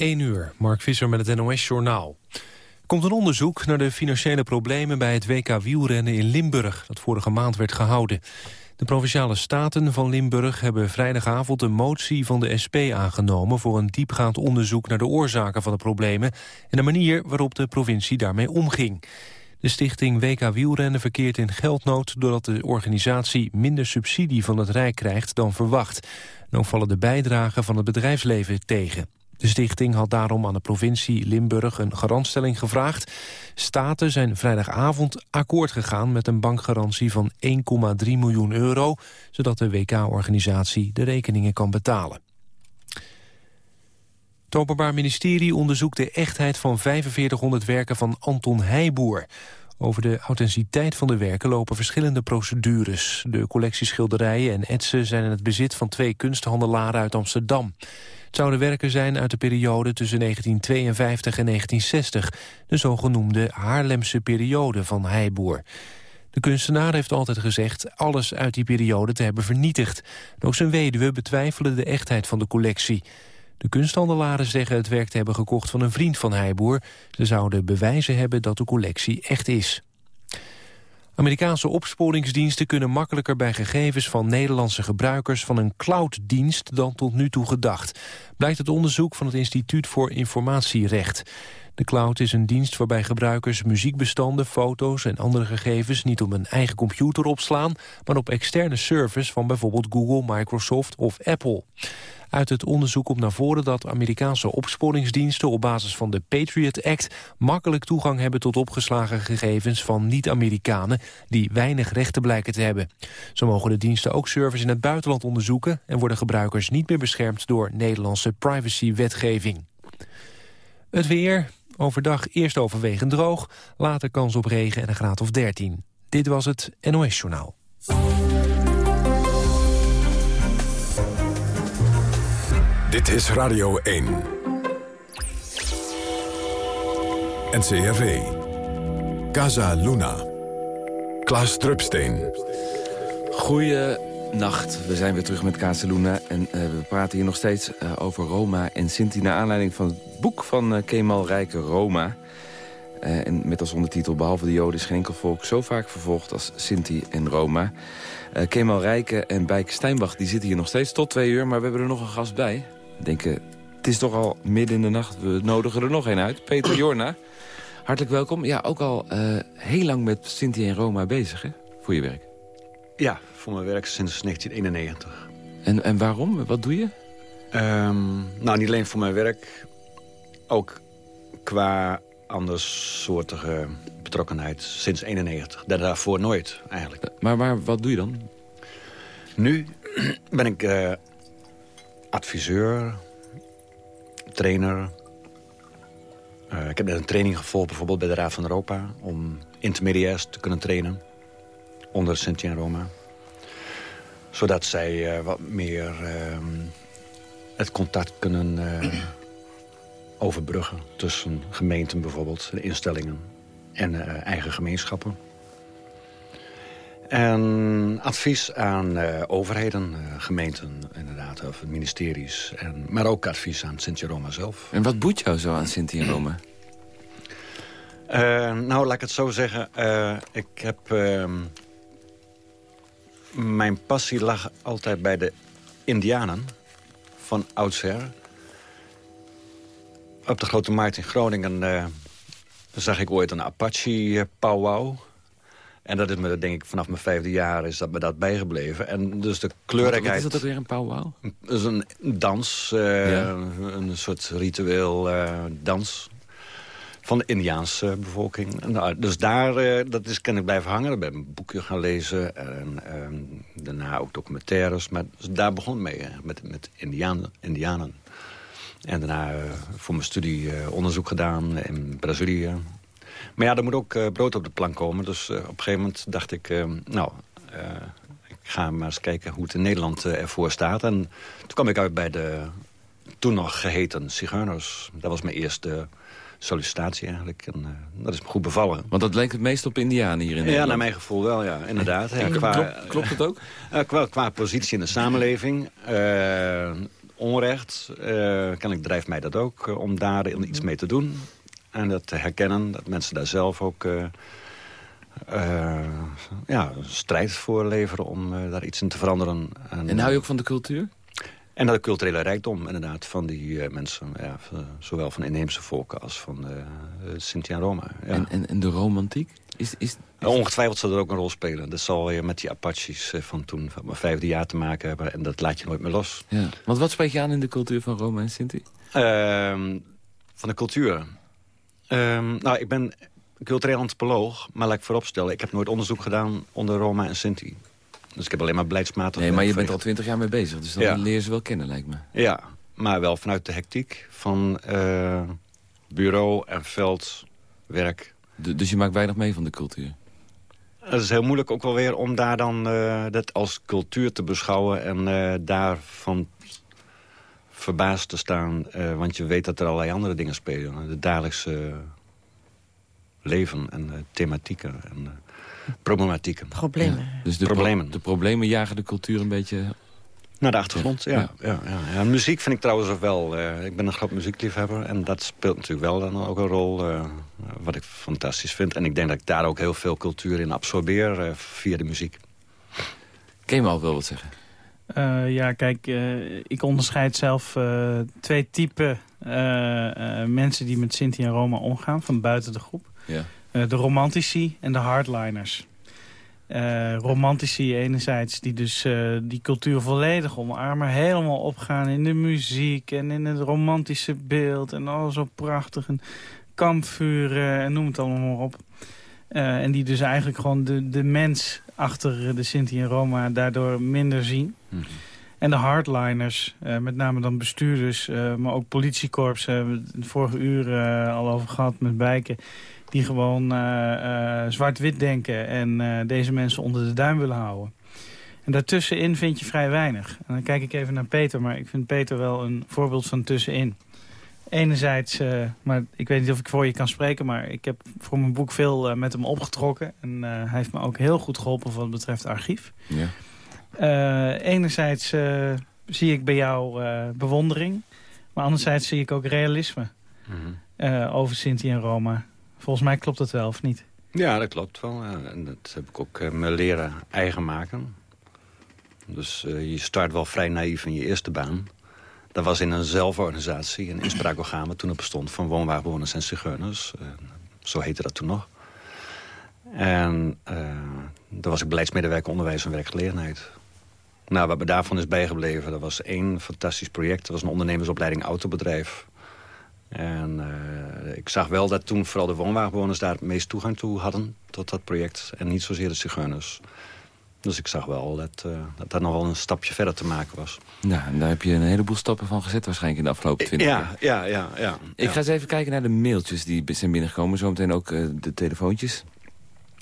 1 uur, Mark Visser met het NOS-journaal. Komt een onderzoek naar de financiële problemen bij het WK wielrennen in Limburg... dat vorige maand werd gehouden. De Provinciale Staten van Limburg hebben vrijdagavond een motie van de SP aangenomen... voor een diepgaand onderzoek naar de oorzaken van de problemen... en de manier waarop de provincie daarmee omging. De stichting WK Wielrennen verkeert in geldnood... doordat de organisatie minder subsidie van het Rijk krijgt dan verwacht. En ook vallen de bijdragen van het bedrijfsleven tegen. De stichting had daarom aan de provincie Limburg een garantstelling gevraagd. Staten zijn vrijdagavond akkoord gegaan met een bankgarantie van 1,3 miljoen euro... zodat de WK-organisatie de rekeningen kan betalen. Het Openbaar Ministerie onderzoekt de echtheid van 4500 werken van Anton Heijboer. Over de authenticiteit van de werken lopen verschillende procedures. De collectieschilderijen en etsen zijn in het bezit van twee kunsthandelaren uit Amsterdam. Het zouden werken zijn uit de periode tussen 1952 en 1960... de zogenoemde Haarlemse periode van Heijboer. De kunstenaar heeft altijd gezegd alles uit die periode te hebben vernietigd. ook zijn weduwe betwijfelen de echtheid van de collectie. De kunsthandelaren zeggen het werk te hebben gekocht van een vriend van Heijboer. Ze zouden bewijzen hebben dat de collectie echt is. Amerikaanse opsporingsdiensten kunnen makkelijker bij gegevens van Nederlandse gebruikers van een clouddienst dan tot nu toe gedacht. Blijkt het onderzoek van het Instituut voor Informatierecht. De cloud is een dienst waarbij gebruikers muziekbestanden, foto's en andere gegevens niet op een eigen computer opslaan, maar op externe servers van bijvoorbeeld Google, Microsoft of Apple. Uit het onderzoek komt naar voren dat Amerikaanse opsporingsdiensten op basis van de Patriot Act makkelijk toegang hebben tot opgeslagen gegevens van niet-Amerikanen die weinig rechten blijken te hebben. Zo mogen de diensten ook servers in het buitenland onderzoeken en worden gebruikers niet meer beschermd door Nederlandse privacywetgeving. Het weer, overdag eerst overwegend droog, later kans op regen en een graad of 13. Dit was het NOS Journaal. Dit is Radio 1. NCRV. Casa Luna. Klaas Drupsteen. Goeienacht. We zijn weer terug met Casa Luna. En uh, we praten hier nog steeds uh, over Roma en Sinti... naar aanleiding van het boek van uh, Kemal Rijke, Roma... en met als ondertitel Behalve de Joden is geen enkel volk zo vaak vervolgd als Sinti en Roma. Kemal Rijke en Bijke Steinbach die zitten hier nog steeds tot twee uur... maar we hebben er nog een gast bij denken, het is toch al midden in de nacht. We nodigen er nog een uit. Peter Jorna, hartelijk welkom. Ja, ook al heel lang met Sinti en Roma bezig, hè? Voor je werk. Ja, voor mijn werk sinds 1991. En, en waarom? Wat doe je? Um, nou, niet alleen voor mijn werk. Ook qua andersoortige betrokkenheid sinds 91. Daarvoor nooit, eigenlijk. Maar, maar wat doe je dan? Nu ben ik uh, adviseur, trainer. Uh, ik heb net een training gevolgd bijvoorbeeld bij de Raad van Europa... om intermediairs te kunnen trainen onder Sinti en Roma. Zodat zij uh, wat meer uh, het contact kunnen uh, overbruggen... tussen gemeenten bijvoorbeeld, instellingen en eigen gemeenschappen. En advies aan uh, overheden, uh, gemeenten inderdaad, of ministeries. En, maar ook advies aan Sint-Jeroma zelf. En wat boet jou zo aan Sint-Jeroma? Uh, nou, laat ik het zo zeggen. ik heb... Mijn passie lag altijd bij de indianen van oudsher. Op de Grote Markt in Groningen zag ik ooit een Apache-powwow... En dat is me, denk ik, vanaf mijn vijfde jaar is dat me dat bijgebleven. En dus de kleurrijkheid... Wat is dat ook weer, een powwow? Dat is een dans, uh, ja. een soort ritueel uh, dans van de Indiaanse bevolking. Nou, dus daar, uh, dat is ik blijven hangen. Ik ben een boekje gaan lezen en um, daarna ook documentaires. Maar dus daar begon mee, met, met Indianen, Indianen. En daarna voor mijn studie onderzoek gedaan in Brazilië. Maar ja, er moet ook uh, brood op de plank komen. Dus uh, op een gegeven moment dacht ik, uh, nou, ik ga maar eens kijken hoe het in Nederland ervoor staat. En toen kwam ik uit bij de toen nog geheten Zigeuners. Dat was mijn eerste sollicitatie eigenlijk. En dat is me goed bevallen. Want dat leek het meest op Indianen hier in Nederland? Ja, naar mijn gevoel wel, ja, inderdaad. Ja, qua, klopt, klopt het ook? qua, qua positie in de samenleving onrecht. Uh, kennelijk drijft mij dat ook om daar iets mee te doen. En dat te herkennen, dat mensen daar zelf ook ja, strijd voor leveren om daar iets in te veranderen. En, en hou je ook van de cultuur? En de culturele rijkdom inderdaad van die mensen. Ja, zowel van inheemse volken als van uh, Sinti en Roma. Ja. En, en, en, de romantiek? Is, is, Ongetwijfeld zal er ook een rol spelen. Dat zal weer met die Apaches eh, van toen, van mijn vijfde jaar te maken hebben. En dat laat je nooit meer los. Ja. Want wat spreek je aan in de cultuur van Roma en Sinti? Ehm, van de cultuur? Ehm, nou, ik ben cultureel antropoloog, maar laat ik vooropstellen... ik heb nooit onderzoek gedaan onder Roma en Sinti. Dus ik heb alleen maar beleidsmatig... Nee, maar je bent al twintig jaar mee bezig, dus dan ja. leer je ze wel kennen, lijkt me. Ja, maar wel vanuit de hectiek van uh, bureau en veldwerk. dus je maakt weinig mee van de cultuur? Het is heel moeilijk ook wel weer om daar dan uh, dat als cultuur te beschouwen... en uh, daarvan verbaasd te staan. want je weet dat er allerlei andere dingen spelen. De dagelijkse leven en thematieken en problematieken. Problemen. dus de, problemen. de problemen jagen de cultuur een beetje naar de achtergrond, ja. ja. ja, ja. muziek vind ik trouwens ook wel... Uh, ik ben een groot muziekliefhebber en dat speelt natuurlijk wel dan ook een rol... Uh, wat ik fantastisch vind. En ik denk dat ik daar ook heel veel cultuur in absorbeer uh, via de muziek. Kemal wil wat zeggen. ja, kijk, ik onderscheid zelf twee typen mensen die met Sinti en Roma omgaan... van buiten de groep. Ja. De romantici en de hardliners uh, romantici enerzijds... die dus uh, die cultuur volledig omarmen. Helemaal opgaan in de muziek en in het romantische beeld. En al zo prachtig. En kampvuren en noem het allemaal maar op. Uh, en die dus eigenlijk gewoon de, de mens achter de Sinti en Roma daardoor minder zien. Mm -hmm. En de hardliners, met name dan bestuurders, maar ook politiekorps... hebben we het vorige uur al over gehad met Bijken die gewoon uh, uh, zwart-wit denken en uh, deze mensen onder de duim willen houden. En daartussenin vind je vrij weinig. En dan kijk ik even naar Peter, maar ik vind Peter wel een voorbeeld van tussenin. Enerzijds, maar ik weet niet of ik voor je kan spreken... maar ik heb voor mijn boek veel met hem opgetrokken. En hij heeft me ook heel goed geholpen wat betreft archief. Ja. enerzijds zie ik bij jou bewondering... maar anderzijds zie ik ook realisme mm over Sinti en Roma. Volgens mij klopt dat wel, of niet? Ja, dat klopt wel. En dat heb ik ook uh, me leren eigen maken. Dus uh, je start wel vrij naïef in je eerste baan. Dat was in een zelforganisatie, een inspraakorgaan... toen het bestond van woonwagenbewoners en zigeuners. Uh, zo heette dat toen nog. En daar was ik beleidsmedewerker onderwijs en werkgelegenheid. Nou, wat me daarvan is bijgebleven, dat was één fantastisch project. Dat was een ondernemersopleiding autobedrijf. En uh, ik zag wel dat toen vooral de woonwagenbewoners daar het meest toegang toe hadden tot dat project. En niet zozeer de zigeuners. Dus ik zag wel dat, uh, dat daar nog wel een stapje verder te maken was. Nou, en daar heb je een heleboel stappen van gezet waarschijnlijk in de afgelopen twintig jaar. Ja, ja, ja. Ik ga eens even kijken naar de mailtjes die zijn binnengekomen. Zometeen ook uh, de telefoontjes.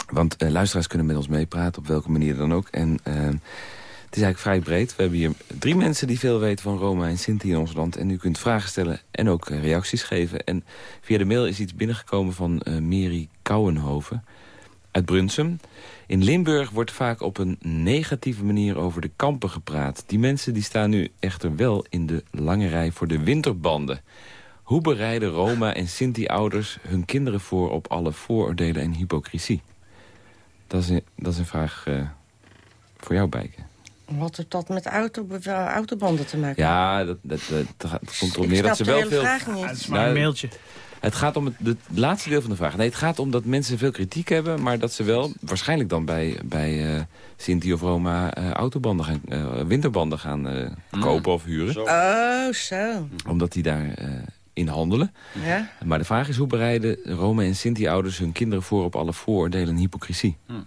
Want luisteraars kunnen met ons meepraten, op welke manier dan ook. En het is eigenlijk vrij breed. We hebben hier drie mensen die veel weten van Roma en Sinti in ons land. En u kunt vragen stellen en ook eh, reacties geven. En via de mail is iets binnengekomen van uh, Mary Kouwenhoven uit Brunsum. In Limburg wordt vaak op een negatieve manier over de kampen gepraat. Die mensen die staan nu echter wel in de lange rij voor de winterbanden. Hoe bereiden Roma en Sinti-ouders hun kinderen voor op alle vooroordelen en hypocrisie? Dat is een, dat is een vraag uh, voor jou, Bijken. Wat heeft dat met auto, autobanden te maken? Ja, dat, dat, dat, komt erop neer dat ze wel veel... Ja, het is maar een mailtje. Het gaat om het, het, laatste deel van de vraag. Nee, het gaat om dat mensen veel kritiek hebben... maar dat ze wel waarschijnlijk dan bij, bij uh, Sinti of Roma uh, autobanden gaan, uh, winterbanden gaan mm. kopen of huren. Zo. Oh, zo. Omdat die daar in handelen. Ja. Maar de vraag is hoe bereiden Roma en Sinti-ouders hun kinderen voor... op alle vooroordelen en hypocrisie? Mm.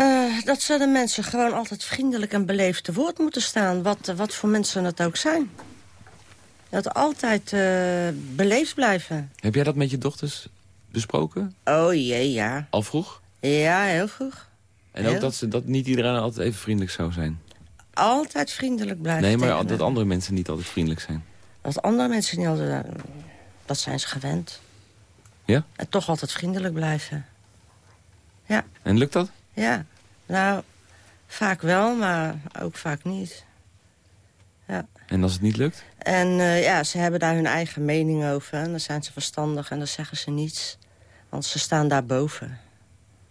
Uh, dat ze de mensen gewoon altijd vriendelijk en beleefd te woord moeten staan. Wat, wat voor mensen het ook zijn. Dat altijd uh, beleefd blijven. Heb jij dat met je dochters besproken? Oh jee, ja. Al vroeg? Ja, heel vroeg. En ook dat, ze, dat niet iedereen altijd even vriendelijk zou zijn? Altijd vriendelijk blijven. Nee, maar dat andere mensen niet altijd vriendelijk zijn? Dat andere mensen niet altijd... Dat zijn ze gewend. Ja? En toch altijd vriendelijk blijven. Ja. En lukt dat? Ja, nou, vaak wel, maar ook vaak niet. En als het niet lukt? En ja, ze hebben daar hun eigen mening over. En dan zijn ze verstandig en dan zeggen ze niets. Want ze staan daarboven.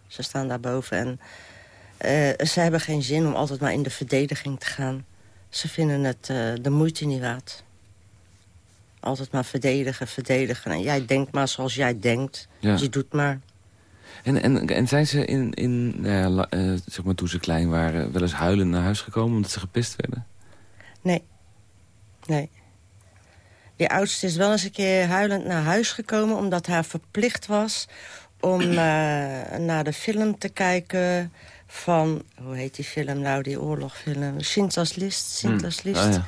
Ze staan daarboven en ze hebben geen zin om altijd maar in de verdediging te gaan. Ze vinden het de moeite niet waard. Altijd maar verdedigen, verdedigen. En jij denkt maar zoals jij denkt. Ja. Je doet maar. En, en, en zijn ze in, in uh, zeg maar toen ze klein waren... wel eens huilend naar huis gekomen omdat ze gepist werden? Nee. Nee. Die oudste is wel eens een keer huilend naar huis gekomen... omdat hij verplicht was om uh, naar de film te kijken van... hoe heet die film nou, die oorlogfilm? Schindler's List. Schindler's hmm. List. Ah, ja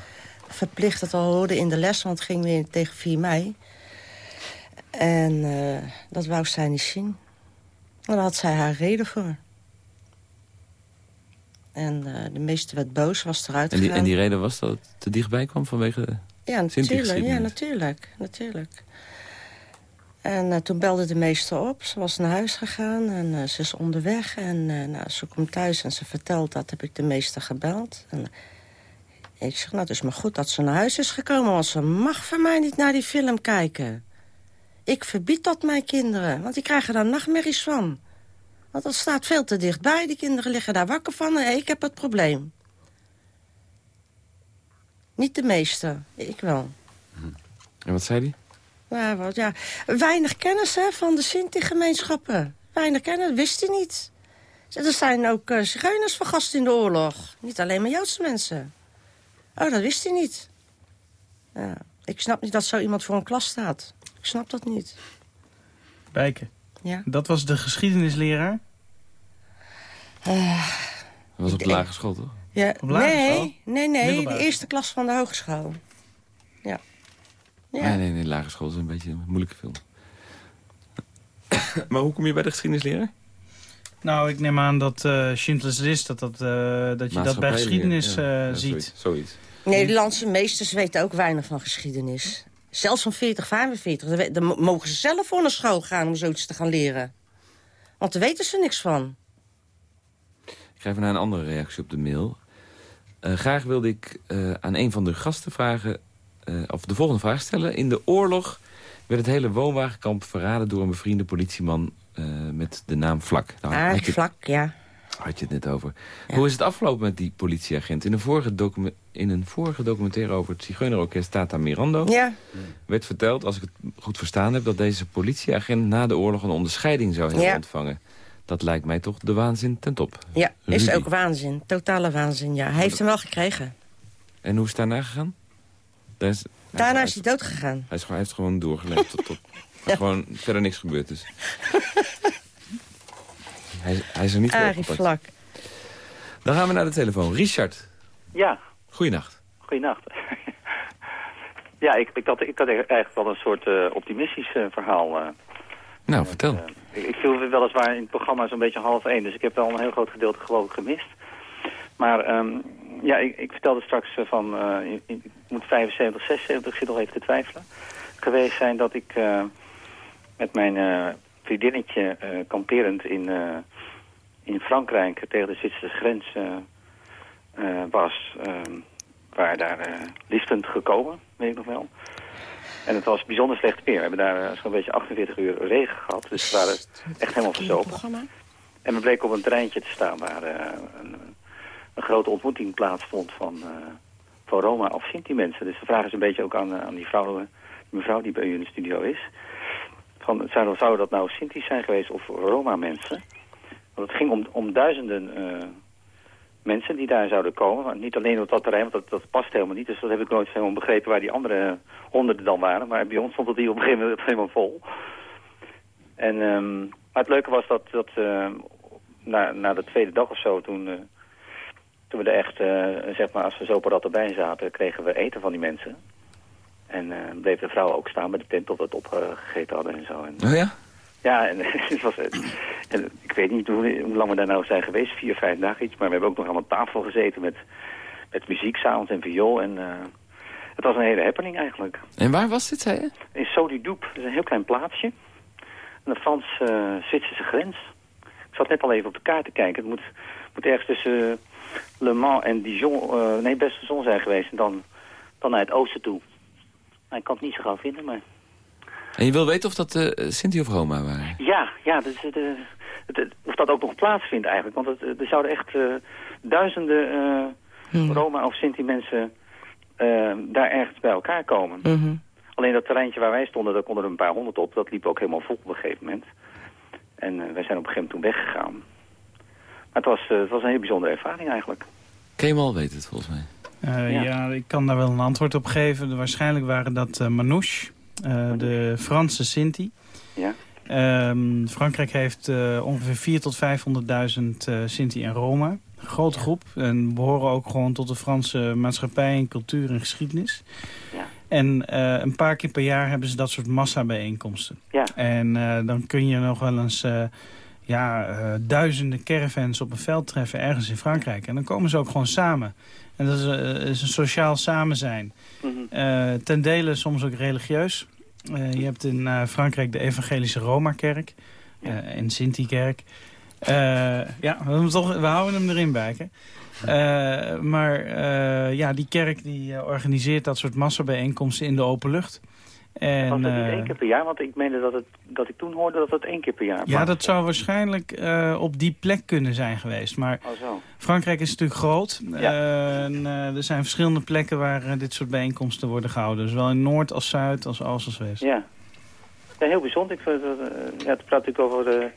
verplicht het al hoorde in de les, want het ging weer tegen 4 mei. En uh, dat wou zij niet zien. Daar had zij haar reden voor. En uh, de meeste werd boos, was eruit en die, En die reden was dat het te dichtbij kwam vanwege ja, natuurlijk, ja, natuurlijk, natuurlijk. En uh, toen belde de meester op. Ze was naar huis gegaan en ze is onderweg. En nou, ze komt thuis en ze vertelt dat heb ik de meester gebeld. En ik zeg, nou, het is maar goed dat ze naar huis is gekomen... want ze mag van mij niet naar die film kijken. Ik verbied dat mijn kinderen, want die krijgen daar nachtmerries van. Want dat staat veel te dichtbij. Die kinderen liggen daar wakker van en ik heb het probleem. Niet de meeste, ik wel. En wat zei die? Ja, wat, ja. Weinig kennis hè, van de Sinti-gemeenschappen. Weinig kennis, wist hij niet. Er zijn ook uh, zigeuners vergast in de oorlog. Niet alleen maar Joodse mensen. Oh, dat wist hij niet. Ja, ik snap niet dat zo iemand voor een klas staat. Ik snap dat niet. Bijken. Ja? Dat was de geschiedenisleraar? Uh, dat was op de lagere school, toch? Ja, op lagere nee, school? nee, nee, de eerste klas van de hogeschool. Ja. ja. Nee, nee, nee, lagere school is een beetje een moeilijke film. maar hoe kom je bij de geschiedenisleraar? Nou, ik neem aan dat uh, Schindler's List, dat, dat, uh, dat je dat bij geschiedenis uh, ziet. Zoiets, zoiets. Nederlandse meesters weten ook weinig van geschiedenis. Zelfs van 40, 45. Dan mogen ze zelf voor naar school gaan om zoiets te gaan leren. Want daar weten ze niks van. Ik ga even naar een andere reactie op de mail. graag wilde ik aan een van de gasten vragen... of de volgende vraag stellen. In de oorlog werd het hele woonwagenkamp verraden door een bevriende politieman met de naam Vlak. Nou, ah, Vlak, ja. Had je het net over. Hoe is het afgelopen met die politieagent? In een vorige, in een vorige documentaire over het Zigeunerorkest Tata Mirando... Ja. werd verteld, als ik het goed verstaan heb... dat deze politieagent na de oorlog een onderscheiding zou hebben ontvangen. Dat lijkt mij toch de waanzin ten top. Ja, is ook waanzin. Totale waanzin, ja. Hij heeft hem wel gekregen. En hoe is het daarna gegaan? Is, daarna is hij dood gegaan. Hij, is, hij heeft gewoon doorgeleefd tot, tot gewoon verder niks gebeurd is. hij, hij, is er niet Arie Vlak. Dan gaan we naar de telefoon. Richard. Ja. Goeienacht. Goeienacht. ja, ik, ik, had, ik had eigenlijk wel een soort uh, optimistisch uh, verhaal. Uh, nou, vertel. ik, ik viel weliswaar in het programma zo'n beetje half één, dus ik heb wel een heel groot gedeelte geloof ik gemist. Maar um, ja, ik, ik, vertelde straks van, ik moet 75, 76, ik zit nog even te twijfelen, geweest zijn dat ik met mijn vriendinnetje kamperend in, in Frankrijk tegen de Zwitserse grens was. waar daar liefstend gekomen, weet ik nog wel. En het was bijzonder slecht weer. We hebben daar zo'n beetje 48 uur regen gehad. Dus we waren echt helemaal verzopen. En we bleken op een treintje te staan waar een, een, grote ontmoeting plaatsvond van, van Roma of Sinti mensen. Dus de vraag is een beetje ook aan, aan die vrouw, die mevrouw die bij u in de studio is. Van, zouden, zou dat nou Sinti's zijn geweest of Roma-mensen? Want het ging om, om duizenden uh, mensen die daar zouden komen. Niet alleen op dat terrein, want dat, dat, past helemaal niet. Dus dat heb ik nooit helemaal begrepen waar die andere honderden dan waren. Maar bij ons stond het hier op een gegeven moment helemaal vol. En, um, maar het leuke was dat, dat uh, na, na de tweede dag of zo, toen, uh, toen we er echt, zeg maar, als we zo dat erbij zaten, kregen we eten van die mensen. En uh, bleef de vrouw ook staan met de tent tot we het opgegeten hadden en zo. En, oh ja? Ja, en, het was, en ik weet niet hoe, hoe, lang we daar nou zijn geweest, vier, vijf dagen iets. Maar we hebben ook nog aan een tafel gezeten met, met muziek s'avonds en viool. En uh, het was een hele happening eigenlijk. En waar was dit, zei je? In Sodi-Doep. Dat is een heel klein plaatsje. Aan de Frans-Zwitserse grens. Ik zat net al even op de kaart te kijken. Het moet, moet ergens tussen Le Mans en Dijon, nee, zon zijn geweest. En dan dan naar het oosten toe. Nou, ik kan het niet zo gauw vinden, maar... En je wil weten of dat uh, Sinti of Roma waren? Ja, ja dat is, uh, het, of dat ook nog plaatsvindt eigenlijk. Want het, er zouden echt uh, duizenden hmm. Roma of Sinti mensen daar ergens bij elkaar komen. -hmm. Alleen dat terreintje waar wij stonden, daar konden er een paar honderd op. Dat liep ook helemaal vol op een gegeven moment. En wij zijn op een gegeven moment toen weggegaan. Maar het was, het was een heel bijzondere ervaring eigenlijk. Kemal weet het volgens mij. Ja. ja. ik kan daar wel een antwoord op geven. Waarschijnlijk waren dat uh, Manouche, de Franse Sinti. Ja. Um, Frankrijk heeft uh, ongeveer 4 tot 500.000 Sinti en Roma. Een grote groep. En behoren ook gewoon tot de Franse maatschappij en cultuur en geschiedenis. Ja. En een paar keer per jaar hebben ze dat soort massabijeenkomsten. Ja. En dan kun je nog wel eens ja, uh, duizenden caravans op een veld treffen ergens in Frankrijk. En dan komen ze ook gewoon samen. En dat is, uh, is een sociaal samen zijn. Mm -hmm. uh, ten dele soms ook religieus. je hebt in Frankrijk de evangelische Roma-kerk. En Sinti-kerk. ja, we, toch, we houden hem erin bij. Hè? maar ja, die kerk die organiseert dat soort massabijeenkomsten in de open lucht. En, was dat niet uh, één keer per jaar? Want ik meende dat, het, dat ik toen hoorde dat het één keer per jaar was. Ja, dat zou waarschijnlijk uh, op die plek kunnen zijn geweest. Maar oh, zo. Frankrijk is natuurlijk groot. Ja. Uh, en, er zijn verschillende plekken waar dit soort bijeenkomsten worden gehouden. Zowel in Noord als Zuid als Oost als West. Ja. ja heel bijzonder. Ik, ja, het praat natuurlijk over...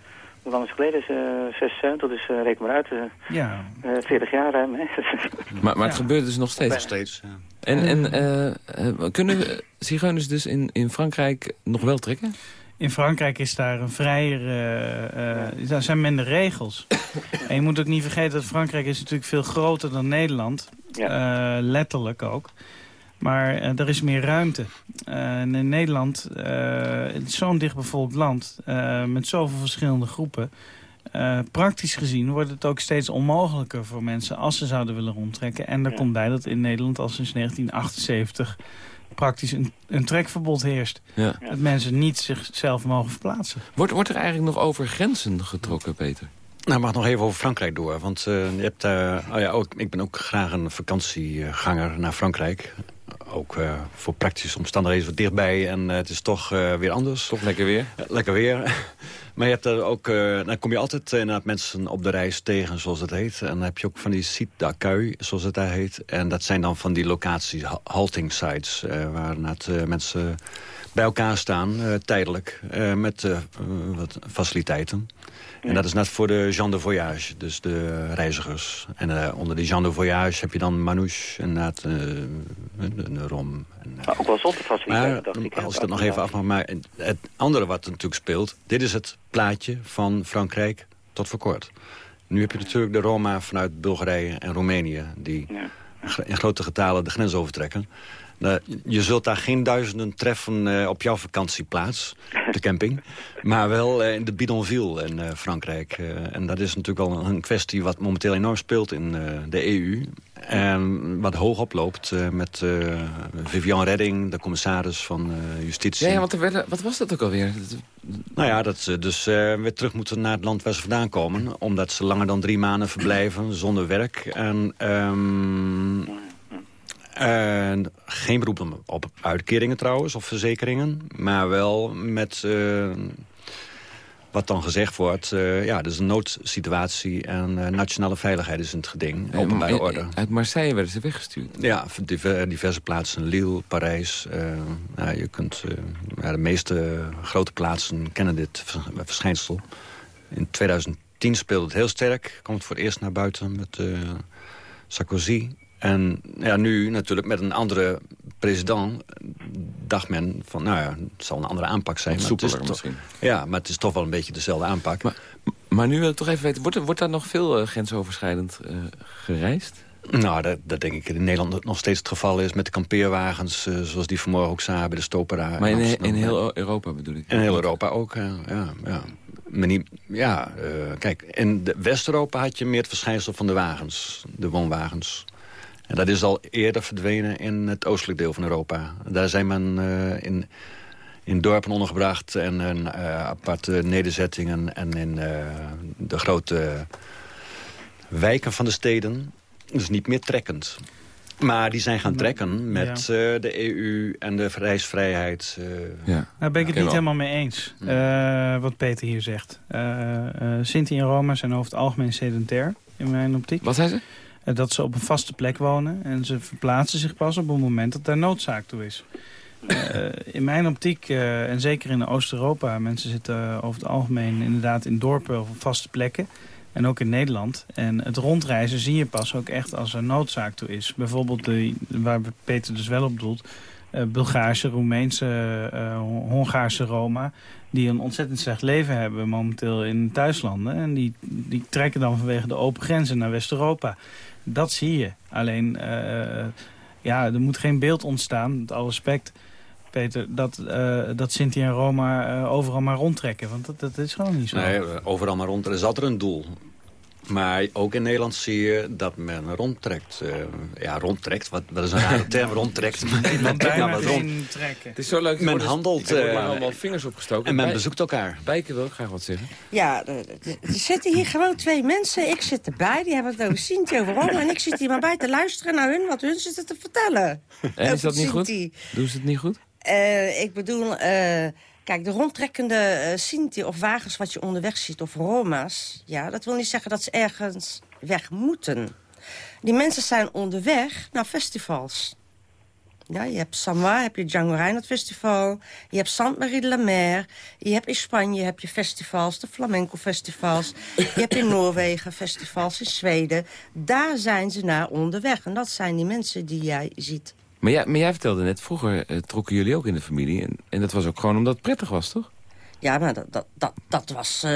hoe lang is het geleden? Uh, 76, dus uh, reken maar uit. Uh, ja. 40 jaar ruim. Hè? maar maar het Ja. gebeurt dus nog steeds. Nog steeds, ja. En, en eh, eh, kunnen zigeuners dus in, in Frankrijk nog wel trekken? In Frankrijk is daar een vrijer... eh, eh, daar zijn minder regels. en je moet ook niet vergeten dat Frankrijk is natuurlijk veel groter dan Nederland. Ja. Eh, letterlijk ook. Maar eh, er is meer ruimte. Eh, en in Nederland, eh, zo'n dichtbevolkt land... eh, met zoveel verschillende groepen... Eh, praktisch gezien wordt het ook steeds onmogelijker voor mensen... als ze zouden willen rondtrekken. En er Ja. komt bij dat in Nederland al sinds 1978... praktisch een, een trekverbod heerst. Ja. Dat mensen niet zichzelf mogen verplaatsen. Wordt, wordt er eigenlijk nog over grenzen getrokken, Peter? Nou, mag nog even over Frankrijk door. Want eh, je hebt, eh, oh ja, ook, ik ben ook graag een vakantieganger naar Frankrijk. Ook eh, voor praktische omstandigheden wat dichtbij. En eh, het is toch eh, weer anders. Toch lekker weer? Lekker weer. Maar je hebt er ook, dan kom je altijd inderdaad mensen op de reis tegen, zoals het heet. En dan heb je ook van die sites d'accueil, zoals het daar heet. En dat zijn dan van die locaties, ha- halting sites, waar mensen bij elkaar staan, tijdelijk, met wat faciliteiten. En dat is net voor de gens de voyage, dus de reizigers. En eh, onder die gens de voyage heb je dan manouche, inderdaad, eh, een rom. En, eh, Maar ook wel zonder faciliteiten, dacht ik. als ik dat nog even af mag, maar het andere wat natuurlijk speelt... dit is het plaatje van Frankrijk tot voor kort. Nu heb je natuurlijk de Roma vanuit Bulgarije en Roemenië... die Ja. in grote getalen de grens overtrekken. Nou, je zult daar geen duizenden treffen eh, op jouw vakantieplaats, op de camping. Maar wel eh, in de Bidonville in eh, Frankrijk. Eh, en dat is natuurlijk wel een kwestie wat momenteel enorm speelt in eh, de EU. En wat hoog oploopt eh, met eh Vivian Redding, de commissaris van eh, Justitie. Ja, ja want er werden, wat was dat ook alweer? Nou ja, dat ze dus eh, weer terug moeten naar het land waar ze vandaan komen. Omdat ze langer dan drie maanden verblijven zonder werk. En, ehm, en geen beroep op- uitkeringen trouwens, of verzekeringen. Maar wel met eh, wat dan gezegd wordt. eh, ja, dus een noodsituatie en eh, nationale veiligheid is in het geding. Openbare orde. Uit Marseille werden ze weggestuurd. Ja, diver- diverse plaatsen. Lille, Parijs. je kunt, ja, de meeste grote plaatsen kennen dit vers- verschijnsel. In 2010 speelde het heel sterk. Komt voor het eerst naar buiten met Sarkozy. En ja, nu natuurlijk met een andere president dacht men van... nou ja, het zal een andere aanpak zijn. Maar het is misschien. Ja, maar het is toch wel een beetje dezelfde aanpak. Maar, maar nu wil ik toch even weten, wordt, er, wordt daar nog veel eh, grensoverschrijdend eh, gereisd? Nou, dat, dat denk ik in Nederland nog steeds het geval is... met de kampeerwagens, eh, zoals die vanmorgen ook zagen bij de Stopera. Maar in, heel Europa bedoel ik. In heel Europa ook, ja. ja. Maar niet, ja eh, kijk, in West-Europa had je meer het verschijnsel van de wagens, de woonwagens. En dat is al eerder verdwenen in het oostelijk deel van Europa. Daar zijn men eh, in, in dorpen ondergebracht en in eh, aparte nederzettingen... en in eh, de grote wijken van de steden. Dus niet meer trekkend. Maar die zijn gaan trekken met uh, de EU en de reisvrijheid. Uh, ja. Daar ben ik het niet helemaal mee eens, uh, wat Peter hier zegt. Sinti en Roma zijn over het algemeen sedentair, in mijn optiek. Wat zei ze? Dat ze op een vaste plek wonen en ze verplaatsen zich pas op het moment dat daar noodzaak toe is. in mijn optiek, en zeker in Oost-Europa, mensen zitten over het algemeen inderdaad in dorpen of op vaste plekken. En ook in Nederland. En het rondreizen zie je pas ook echt als er noodzaak toe is. Bijvoorbeeld, de, waar Peter dus wel op doelt... Uh, Bulgaarse, Roemeense, uh, Hongaarse Roma... die een ontzettend slecht leven hebben momenteel in thuislanden. En die, die trekken dan vanwege de open grenzen naar West-Europa. Dat zie je. Alleen, uh, ja, er moet geen beeld ontstaan, met alle respect... Peter, dat, dat Sinti en Roma overal maar rondtrekken. Want dat, dat is gewoon niet zo. Nee, overal maar rondtrekken. Zat er een doel. Maar ook in Nederland zie je dat men rondtrekt. Uh, ja, rondtrekt, wat, wat is een rare term, rondtrekt. men trekt nou wat rond. Het is zo leuk. Men handelt. Er worden allemaal vingers opgestoken. En men bezoekt elkaar. Bijke wil ik graag wat zeggen. Ja, er zitten hier gewoon twee mensen. Ik zit erbij, die hebben het over Sinti, over Roma. En ik zit hier maar bij te luisteren naar hun, wat hun zitten te vertellen. En is dat niet goed? Doen ze het niet goed? Uh, ik bedoel, uh, kijk, de rondtrekkende uh, Sinti of wagens wat je onderweg ziet, of Roma's... ja, dat wil niet zeggen dat ze ergens weg moeten. Die mensen zijn onderweg naar festivals. Ja, je hebt Samoa, heb je Django Reinhardt Festival. Je hebt Sainte Marie de la Mer. Je hebt in Spanje heb je festivals, de flamenco festivals. Je hebt in Noorwegen festivals, in Zweden. Daar zijn ze naar onderweg. En dat zijn die mensen die jij ziet maar jij, maar jij vertelde net, vroeger uh, trokken jullie ook in de familie. En, en dat was ook gewoon omdat het prettig was, toch? Ja, maar dat, dat, dat, dat was uh,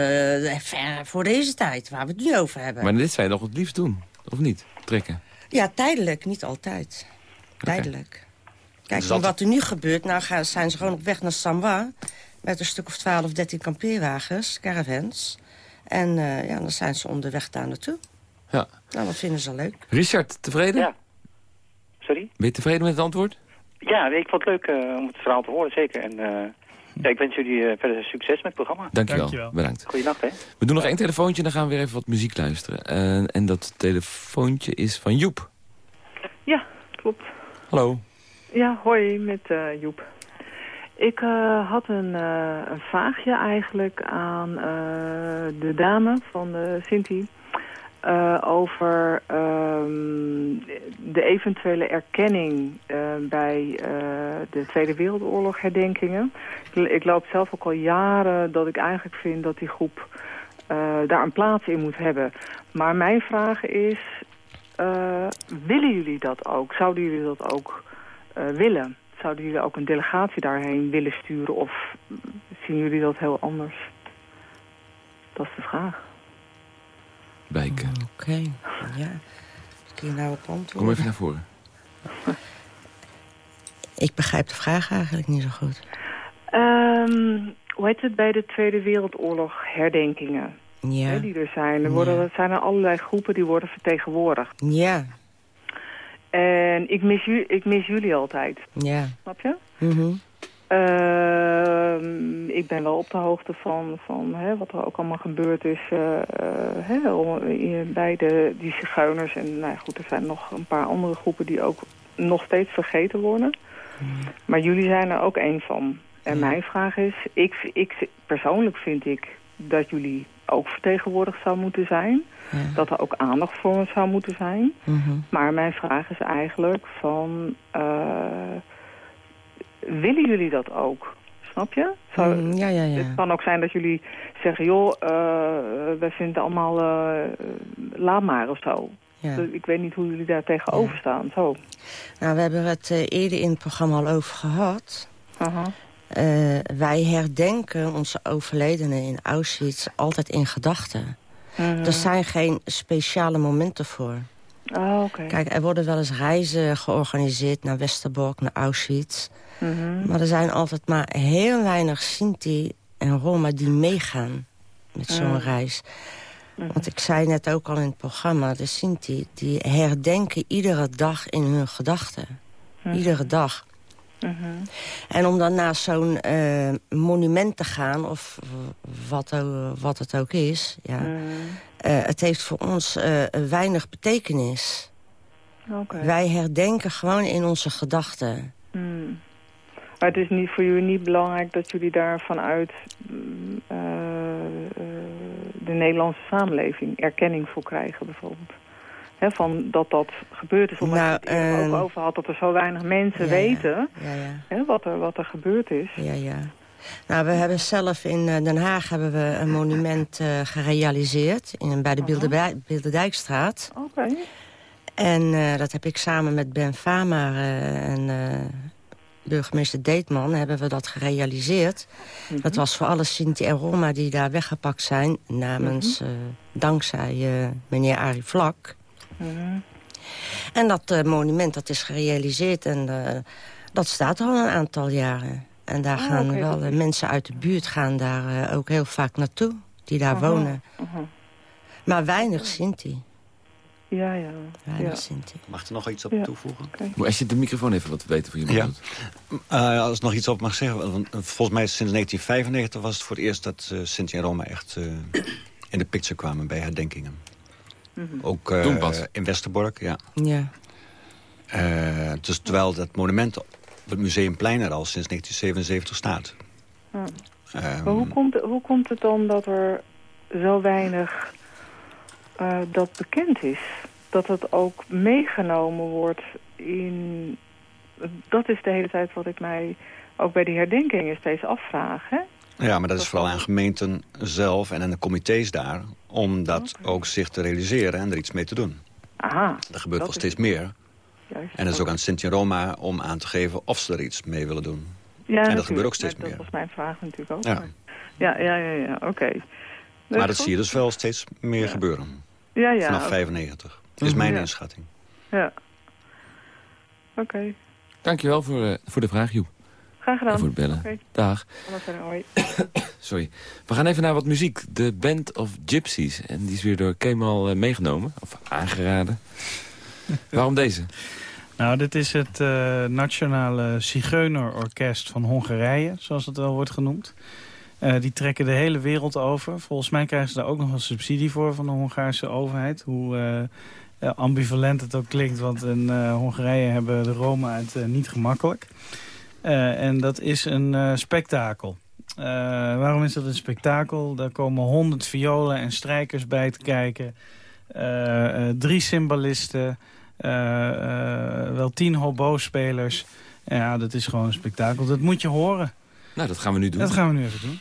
ver voor deze tijd, waar we het nu over hebben. Maar dit zou je nog het liefst doen, of niet? Trekken? Ja, tijdelijk, niet altijd. Tijdelijk. Kijk, wat er nu gebeurt, nou gaan, zijn ze gewoon op weg naar Samwa... met een stuk of 12, 13 kampeerwagens, caravans. En uh, ja, dan zijn ze onderweg daar naartoe. Ja. Nou, dat vinden ze leuk. Richard, tevreden? Ja. Sorry? Ben je tevreden met het antwoord? Ja, ik vond het leuk uh, om het verhaal te horen, zeker. En uh, ja, ik wens jullie uh, verder succes met het programma. Dankjewel, Dankjewel. bedankt. Goedenacht, hè. We doen nog één telefoontje, dan gaan we weer even wat muziek luisteren. en dat telefoontje is van Joep. Ja, klopt. Hallo. Ja, hoi, met Joep. Ik had een, een vraagje eigenlijk aan de dame van de Sinti... Uh, over um, de eventuele erkenning uh, bij uh, de Tweede Wereldoorlog herdenkingen. Ik loop zelf ook al jaren dat ik eigenlijk vind dat die groep daar een plaats in moet hebben. Maar mijn vraag is, willen jullie dat ook? Zouden jullie dat ook willen? Zouden jullie ook een delegatie daarheen willen sturen of zien jullie dat heel anders? Dat is de vraag. Bijken. Oké, okay. ja. Kun je nou op antwoorden? Kom even naar voren. Ik begrijp de vraag eigenlijk niet zo goed. Um, hoe heet het bij de Tweede Wereldoorlog herdenkingen? Ja. Hè, die er zijn. Er, worden, er zijn er allerlei groepen die worden vertegenwoordigd. Ja. En ik mis, ik mis jullie altijd. Ja. Snap je? Mm uh, ik ben wel op de hoogte van, van hè, wat er ook allemaal gebeurd is uh, hè, bij de, die zigeuners. En nou goed, er zijn nog een paar andere groepen die ook nog steeds vergeten worden. Mm. Maar jullie zijn er ook één van. En mm. mijn vraag is, ik, ik, persoonlijk vind ik dat jullie ook vertegenwoordigd zou moeten zijn. Ja. Dat er ook aandacht voor zou moeten zijn. Mm -hmm. Maar mijn vraag is eigenlijk van... Uh, willen jullie dat ook? Snap je? Zou, mm, ja, ja, ja. Het kan ook zijn dat jullie zeggen, joh, uh, wij vinden allemaal uh, laat maar of zo. Ja. Dus ik weet niet hoe jullie daar tegenover staan. Zo. Nou, we hebben het uh, eerder in het programma al over gehad. -huh. wij herdenken onze overledenen in Auschwitz altijd in gedachten. -huh. Er zijn geen speciale momenten voor. Oh, okay. Kijk, er worden wel eens reizen georganiseerd naar Westerbork, naar Auschwitz. Mm -hmm. Maar er zijn altijd maar heel weinig Sinti en Roma die meegaan met zo'n Mm. reis. Mhm. Want ik zei net ook al in het programma, de Sinti... die herdenken iedere dag in hun gedachten. Mhm. Iedere dag. Mhm. En om dan naar zo'n eh, monument te gaan, of wat, wat het ook is... Ja, Mhm. eh, het heeft voor ons eh, weinig betekenis. Wij herdenken gewoon in onze gedachten. Hmm. Maar het is niet voor jullie niet belangrijk dat jullie daar vanuit mm, de Nederlandse samenleving erkenning voor krijgen bijvoorbeeld. He, van dat dat gebeurd is, omdat nou, je het ook over had dat er zo weinig mensen weten ja. Ja, wat, er, wat er gebeurd is. Ja, ja. Nou, we hebben zelf in Den Haag hebben we een monument uh, gerealiseerd in, bij de uh Bilderdijkstraat. Oké. En uh, dat heb ik samen met Ben Fama en burgemeester Deetman hebben we dat gerealiseerd. Mhm. Dat was voor alle Sinti en Roma die daar weggepakt zijn... namens, mm dankzij meneer Arie Vlak. Mhm. En dat uh, monument dat is gerealiseerd en dat staat al een aantal jaren. En daar ah, gaan wel mensen uit de buurt gaan daar ook heel vaak naartoe, die daar wonen. Maar weinig Sinti. Ja, ja. ja. Mag er nog iets op toevoegen? Okay. Als je de microfoon even wat weten van je ja. Uh, als ik nog iets op mag zeggen. Want eh, volgens mij sinds 1995 was het voor het eerst dat uh, Sinti en Roma echt uh, in de picture kwamen bij herdenkingen. Mm -hmm. Ook in Westerbork, ja. Ja. dus terwijl dat monument op het Museumplein er al sinds 1977 staat. Hm. maar hoe komt, hoe komt het dan dat er zo weinig uh, dat bekend is. Dat het ook meegenomen wordt in... Dat is de hele tijd wat ik mij ook bij die herdenkingen steeds afvraag. Hè? Ja, maar dat, is vooral aan gemeenten zelf en aan de comité's daar... om dat ook zich te realiseren en er iets mee te doen. Aha. Er gebeurt wel steeds meer. Juist, en dat is ook aan Sint Roma om aan te geven of ze er iets mee willen doen. Ja, en dat gebeurt ook steeds meer. Dat was mijn vraag natuurlijk ook. Ja, ja, ja, ja, ja oké. Maar dat zie je dus wel steeds meer gebeuren. Ja, ja. Vanaf 95. Dat is mijn inschatting. Ja. Oké. Dankjewel voor, uh, voor de vraag, Joep. Graag gedaan. En voor het bellen. Okay. Dag. Sorry. We gaan even naar wat muziek. De Band of Gypsies. En die is weer door Kemal uh, meegenomen. Of aangeraden. Waarom deze? Nou, dit is het uh, Nationale Zigeunerorkest van Hongarije, zoals het wel wordt genoemd. Uh, die trekken de hele wereld over. Volgens mij krijgen ze daar ook nog een subsidie voor van de Hongaarse overheid. Hoe uh, ambivalent het ook klinkt, want in uh, Hongarije hebben de Roma het niet gemakkelijk. En dat is een spektakel. waarom is dat een spektakel? Daar komen honderd violen en strijkers bij te kijken. drie symbolisten, wel tien hobo-spelers. Ja, dat is gewoon een spektakel. Dat moet je horen. Nou, dat gaan we nu doen. Dat gaan we nu even doen.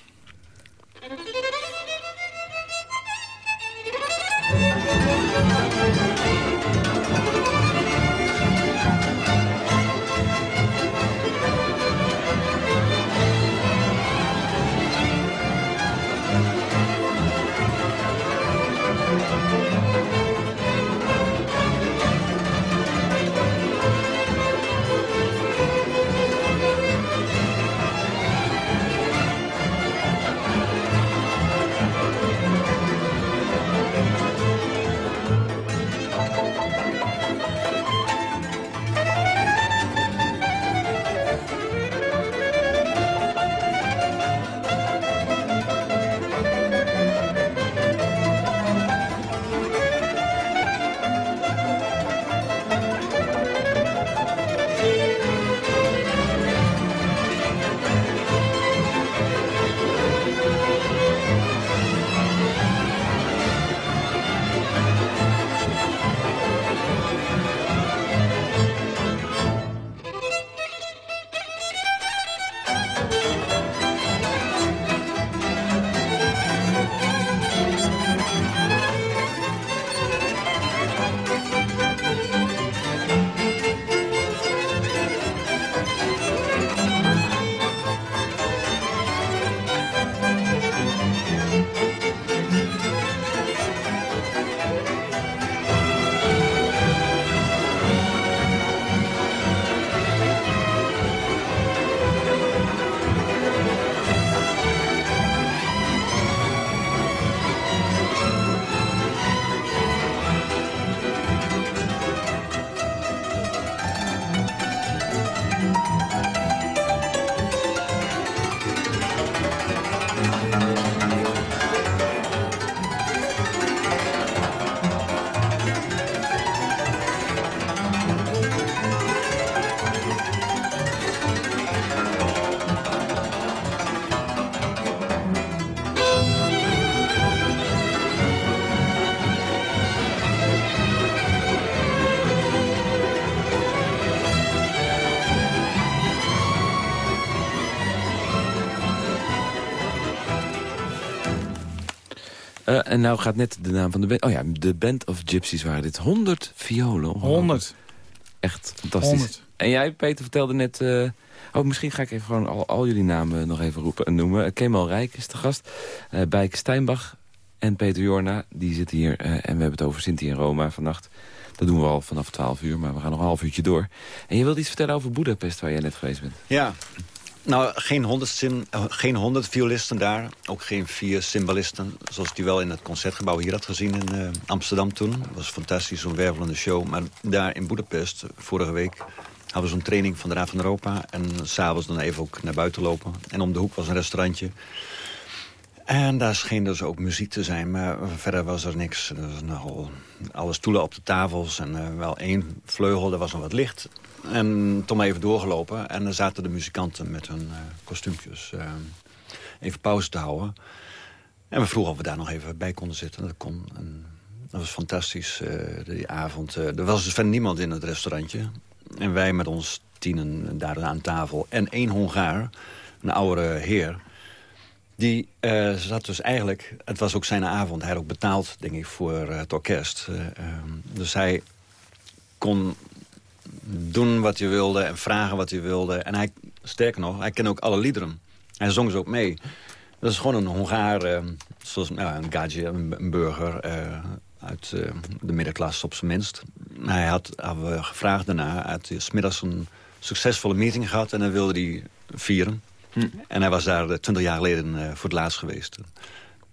En nou gaat net de naam van de band... Oh ja, de Band of Gypsies waren dit. 100 violen. 100. Echt fantastisch. 100. En jij, Peter, vertelde net... Uh, oh, misschien ga ik even gewoon al, al jullie namen nog even roepen en noemen. Kemal Rijk is de gast. Uh, Bijke Steinbach en Peter Jorna, die zitten hier. en we hebben het over Sinti en Roma vannacht. Dat doen we al vanaf 12 uur, maar we gaan nog een half uurtje door. En je wilt iets vertellen over Boedapest, waar jij net geweest bent. Ja, nou, geen honderd, eh, geen honderd violisten daar. Ook geen vier cymbalisten, zoals die wel in het Concertgebouw hier had gezien in uh, Amsterdam toen. Dat was fantastisch, zo'n wervelende show. Maar daar in Boedapest, vorige week, hadden we zo'n training van de Raad van Europa. En s'avonds dan even ook naar buiten lopen. En om de hoek was een restaurantje. En daar scheen dus ook muziek te zijn, maar verder was er niks. Er was nogal alle stoelen op de tafels en uh, wel één vleugel, er was nog wat licht. En toen maar even doorgelopen en dan zaten de muzikanten met hun uh, kostuumpjes uh, even pauze te houden. En we vroegen of we daar nog even bij konden zitten. Dat kon. En dat was fantastisch, die avond. er was dus verder niemand in het restaurantje. En wij met ons tienen daar aan tafel. En één Hongaar, een oude heer die zat dus eigenlijk... Het was ook zijn avond. Hij had ook betaald, denk ik, voor het orkest. Uh, dus hij kon doen wat hij wilde en vragen wat hij wilde. En hij, sterker nog, hij kende ook alle liederen. Hij zong ze ook mee. Dat is gewoon een Hongaar, zoals nou, een gadje, een, een burger uit de middenklasse op zijn minst. Hij had, hadden we gevraagd daarna, had smiddags een succesvolle meeting gehad... en dan wilde hij vieren. Hm. En hij was daar eh, twintig jaar geleden voor het laatst geweest. Nou,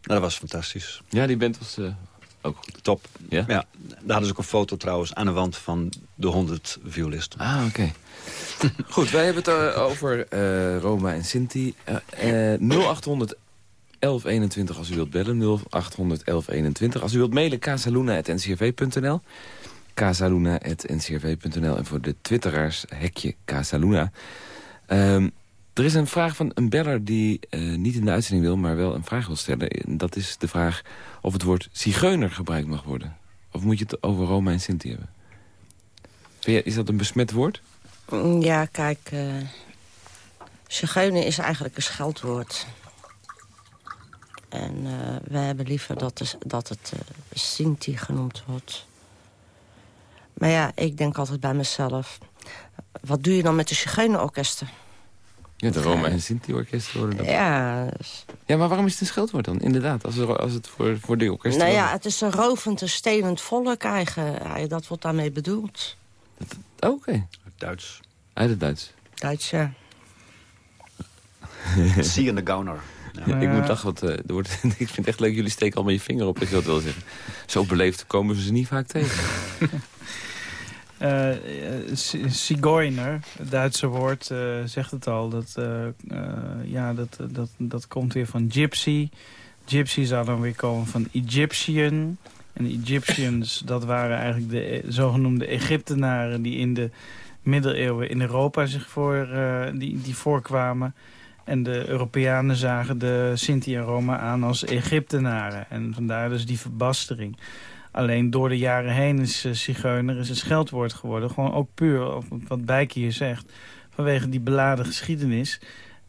dat was fantastisch. Ja, die band was uh, top. Ja? ja? Daar hadden ze ook een foto trouwens aan de wand van de 100 violisten. Ah, oké. Goed, wij hebben het over Roma en Sinti. 0800 1121 als u wilt bellen. 0800 1121. Als u wilt mailen, casaluna.ncrv.nl. Casaluna.ncrv.nl. En voor de twitteraars, hekje Casaluna. Um, er is een vraag van een beller die uh, niet in de uitzending wil... maar wel een vraag wil stellen. Dat is de vraag of het woord zigeuner gebruikt mag worden. Of moet je het over Roma en Sinti hebben? Is dat een besmet woord? Mm, ja, kijk... Uh, zigeuner is eigenlijk een scheldwoord. En uh, we hebben liever dat, dat het Sinti genoemd wordt. Maar ja, ik denk altijd bij mezelf... wat doe je dan met de zigeunerorkesten? Ja, de Roma en Sinti-orkest worden dat. Ja. Ja, maar waarom is het een scheldwoord dan? Inderdaad, als, er, als het voor, voor de orkest... Nou ja, het is een rovend, een stelend volk eigen. Dat wordt daarmee bedoeld. Oké. Okay. Duits. Uit het Duits. Duits, ja. See in the Gauner. Ja. Ik moet lachen, want uh, wordt, ik vind het echt leuk... jullie steken allemaal je vinger op, als je dat wil zeggen. Zo beleefd komen we ze niet vaak tegen. Uh, het Duitse woord, uh, zegt het al. Dat, ja, dat, dat, dat komt weer van gypsy. Gypsy zou dan weer komen van Egyptian. En Egyptians, dat waren eigenlijk de zogenoemde Egyptenaren... die in de middeleeuwen in Europa zich voor, die, die voorkwamen. En de Europeanen zagen de Sinti en Roma aan als Egyptenaren. En vandaar dus die verbastering. Alleen door de jaren heen is uh, zigeuner is een scheldwoord geworden. Gewoon ook puur, wat Bijke hier zegt, vanwege die beladen geschiedenis.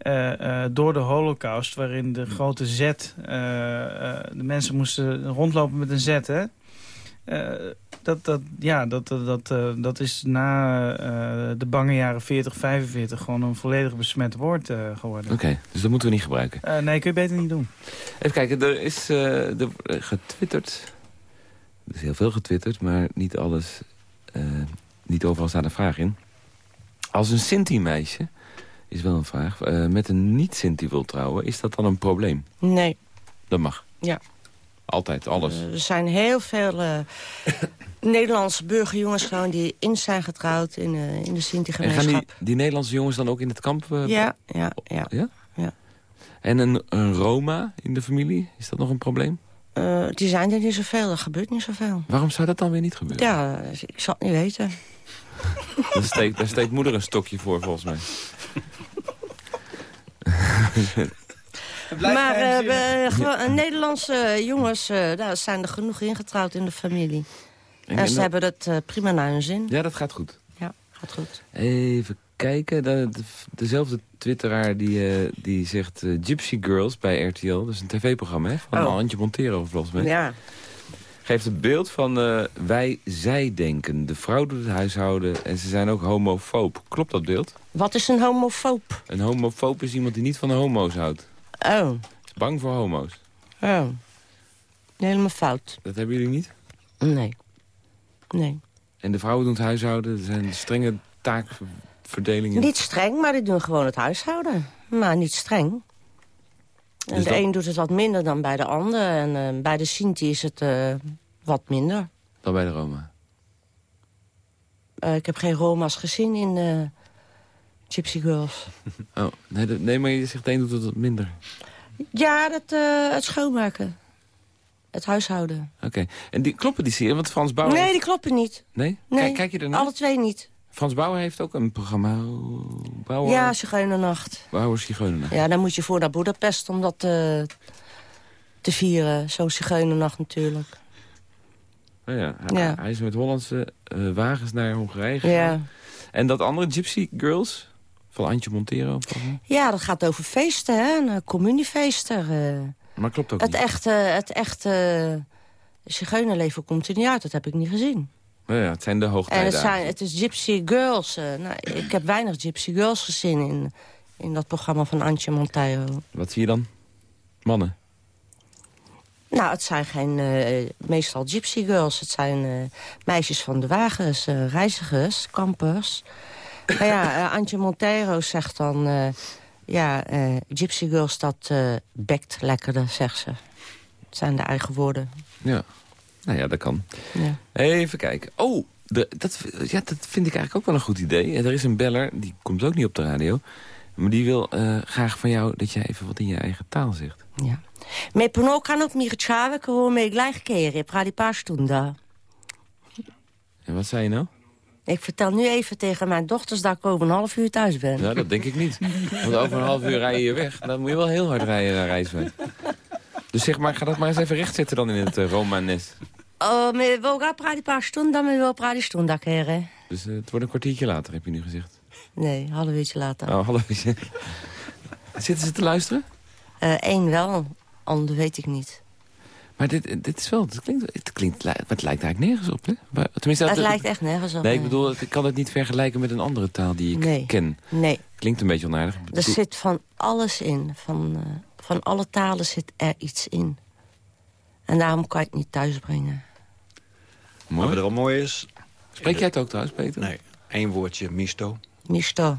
Uh, uh, door de holocaust, waarin de grote Z... de mensen moesten rondlopen met een Z, hè? dat, dat, ja, dat, dat, dat is na de bange jaren 40, 45 gewoon een volledig besmet woord geworden. Oké, dus dat moeten we niet gebruiken. nee, kun je beter niet doen. Even kijken, er is er getwitterd er is heel veel getwitterd, maar niet alles... Uh, niet overal staat een vraag in. Als een Sinti-meisje, is wel een vraag... Uh, met een niet-Sinti wil trouwen, is dat dan een probleem? Nee. Dat mag? Ja. Altijd, alles? Uh, er zijn heel veel Nederlandse burgerjongens gewoon die in zijn getrouwd in, in de Sinti-gemeenschap. En gaan die, die Nederlandse jongens dan ook in het kamp? ja, ja, ja, ja. ja. En een, een Roma in de familie, is dat nog een probleem? Uh, die zijn er niet zoveel, er gebeurt niet zoveel. Waarom zou dat dan weer niet gebeuren? Ja, ik zal het niet weten. daar, steekt, daar steekt moeder een stokje voor, volgens mij. maar uh, we, Nederlandse jongens, uh, daar zijn er genoeg ingetrouwd in de familie. En, en ze hebben het prima naar hun zin. Ja, dat gaat goed. Ja, gaat goed. Even kijken. De, dezelfde twitteraar die, uh, die zegt uh, Gypsy Girls bij RTL. Dat is een tv-programma van oh. Antje Montero volgens mij. Ja. Geeft het beeld van uh, wij-zij-denken. De vrouw doet het huishouden en ze zijn ook homofoob. Klopt dat beeld? Wat is een homofoob? Een homofoob is iemand die niet van de homo's houdt. Oh. Is bang voor homo's. Oh. Helemaal fout. Dat hebben jullie niet? Nee. Nee. En de vrouwen doen het huishouden? Er zijn strenge Niet streng, maar die doen gewoon het huishouden. Maar niet streng. En dus de een doet het wat minder dan bij de ander. En uh, bij de Sinti is het uh, wat minder. Dan bij de Roma? Uh, ik heb geen Roma's gezien in Gypsy Girls. oh, nee, nee, maar je zegt de een doet het wat minder. Ja, dat, het schoonmaken. Het huishouden. Oké. En die, kloppen die serie? Want Frans Bauer... Nee, die kloppen niet. Nee? nee. Kijk, kijk je er naar? Alle twee niet. Frans Bauer heeft ook een programma... Bauer... Ja, Zigeunernacht. Bauer Zigeunernacht. Ja, dan moet je voor naar Budapest om dat te, te vieren. Zo'n Zigeunernacht natuurlijk. Oh ja, hij, ja. hij is met Hollandse uh, wagens naar Hongarije gegaan. Ja. En dat andere Gypsy Girls van Antje Montero? Ja, dat gaat over feesten, hè? Een communiefeester. Uh. Maar klopt ook het niet. Echte, het echte zigeunerleven komt er niet uit. Dat heb ik niet gezien. Ja, het zijn de hoogtijden. En het, zijn, het is Gypsy Girls. Uh, nou, ik heb weinig Gypsy Girls gezien in, in dat programma van Antje Monteiro. Wat zie je dan? Mannen? Nou, het zijn geen, uh, meestal Gypsy Girls. Het zijn uh, meisjes van de wagens, reizigers, kampers. maar ja, Antje Monteiro zegt dan... Ja, Gypsy Girls, dat bekt lekkerder, zegt ze. Het zijn de eigen woorden. Ja, nou ja, dat kan. Ja. Even kijken. Oh, de, dat, ja, dat vind ik eigenlijk ook wel een goed idee. Er is een beller, die komt ook niet op de radio. Maar die wil uh, graag van jou dat jij even wat in je eigen taal zegt. Ja. Me pono kan ook meer het gewoon mee gelijk keren. Praat die paar stunden. En wat zei je nou? Ik vertel nu even tegen mijn dochters dat ik over een half uur thuis ben. Nou, dat denk ik niet. Want over een half uur rij je hier weg. Dan moet je wel heel hard rijden naar Rijswijk. Dus zeg maar, ga dat maar eens even rechtzetten dan in het uh, Romanes. Oh, maar we gaan praten een paar stunden, dan we wel praten stunden keren. Dus uh, het wordt een kwartiertje later, heb je nu gezegd? Nee, een half uurtje later. Oh, half uurtje. Zitten ze te luisteren? Eén uh, wel, ander weet ik niet. Maar dit, dit is wel, het klinkt, het klinkt, het lijkt eigenlijk nergens op, hè? Maar, tenminste, het, lijkt echt nergens op. Nee, ik bedoel, ik kan het niet vergelijken met een andere taal die ik nee. ken. Nee. Klinkt een beetje onaardig. Er zit van alles in. Van, uh, van alle talen zit er iets in. En daarom kan je het niet thuisbrengen. Mooi. Wat er al mooi is... Spreek jij het ook thuis, Peter? Nee, één woordje, misto. Misto.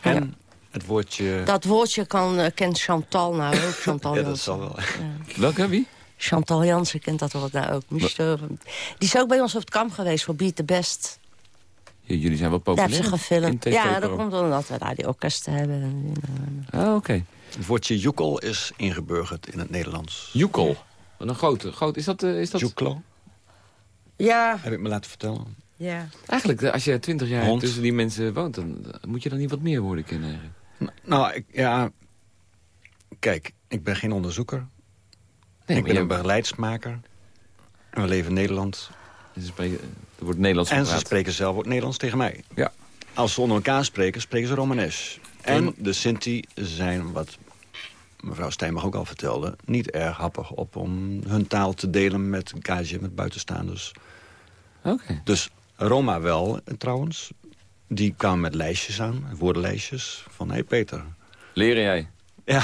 En ja. het woordje... Dat woordje kan, uh, kent Chantal nou ook. Chantal ja, dat zal wel. Ja. Welke, wie? Chantal Jansen kent dat wel daar ook. Mister, die is ook bij ons op het kamp geweest voor Beat the Best. Ja, jullie zijn wel populair Daar hebben ze gefilmd. Ja, dat komt omdat we daar die orkesten hebben. Ah, oké. Okay. Het woordje joekel is ingeburgerd in het Nederlands. Joekel? Wat een grote. Groot. Is dat... Uh, is dat... Joeklo? Ja. Heb ik me laten vertellen. Ja. Eigenlijk, als je twintig jaar Hond. tussen die mensen woont... dan moet je dan niet wat meer woorden kennen eigenlijk. Nou, ik, ja... Kijk, ik ben geen onderzoeker. Nee, ik ben een beleidsmaker. En we leven in Nederland. En ze spreken, er wordt Nederlands En gepraat. ze spreken zelf ook Nederlands tegen mij. Ja. Als ze onder elkaar spreken, spreken ze Romanes. En de Sinti zijn, wat mevrouw Stijnbach ook al vertelde... niet erg happig op om hun taal te delen met een kaasje met buitenstaanders. Oké. Okay. Dus Roma wel, trouwens. Die kwamen met lijstjes aan, woordenlijstjes. Van, hé hey Peter. Leren jij? Ja.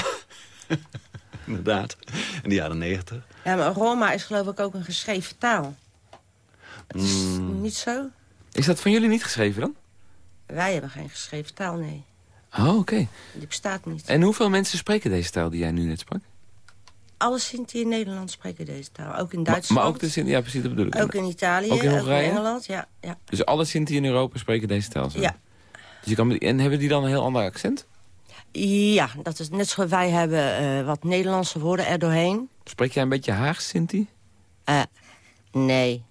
Inderdaad, in de jaren negentig. Ja, maar Roma is geloof ik ook een geschreven taal. Het is mm. niet zo. Is dat van jullie niet geschreven dan? Wij hebben geen geschreven taal, nee. Oh, oké. Okay. Die bestaat niet. En hoeveel mensen spreken deze taal die jij nu net sprak? Alle Sinti in Nederland spreken deze taal. Ook in Duitsland. Maar, maar ook de Sinti, ja precies, dat bedoel ik. Ook in Italië, ook in, Hongarije? ook in Engeland, ja, ja. Dus alle Sinti in Europa spreken deze taal? Zo? Ja. Dus je kan, en hebben die dan een heel ander accent? Ja, dat is net zoals wij hebben uh, wat Nederlandse woorden er doorheen. Spreek jij een beetje Haags, Sinti? Uh, nee.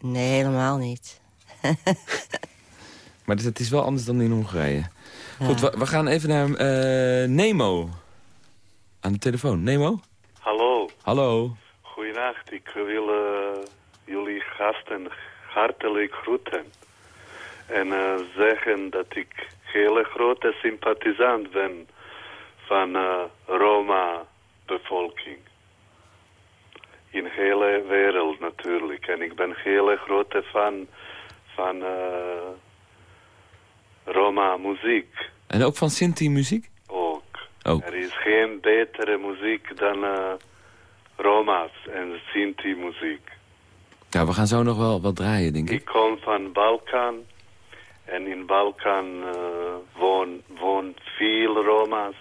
Nee, helemaal niet. maar het is wel anders dan in Hongarije. Ja. Goed, we, we, gaan even naar uh, Nemo. Aan de telefoon. Nemo? Hallo. Hallo. Goedenacht. Ik wil uh, jullie gasten hartelijk groeten. En zeggen dat ik hele grote sympathisant ben van uh, Roma-bevolking. In de hele wereld natuurlijk. En ik ben hele grote fan van uh, Roma-muziek. En ook van Sinti-muziek? Ook. Oh. Er is geen betere muziek dan uh, Roma's en Sinti-muziek. Ja, we gaan zo nog wel wat draaien, denk ik. Ik kom van Balkan. En in Balkan uh, woon, woont veel Roma's.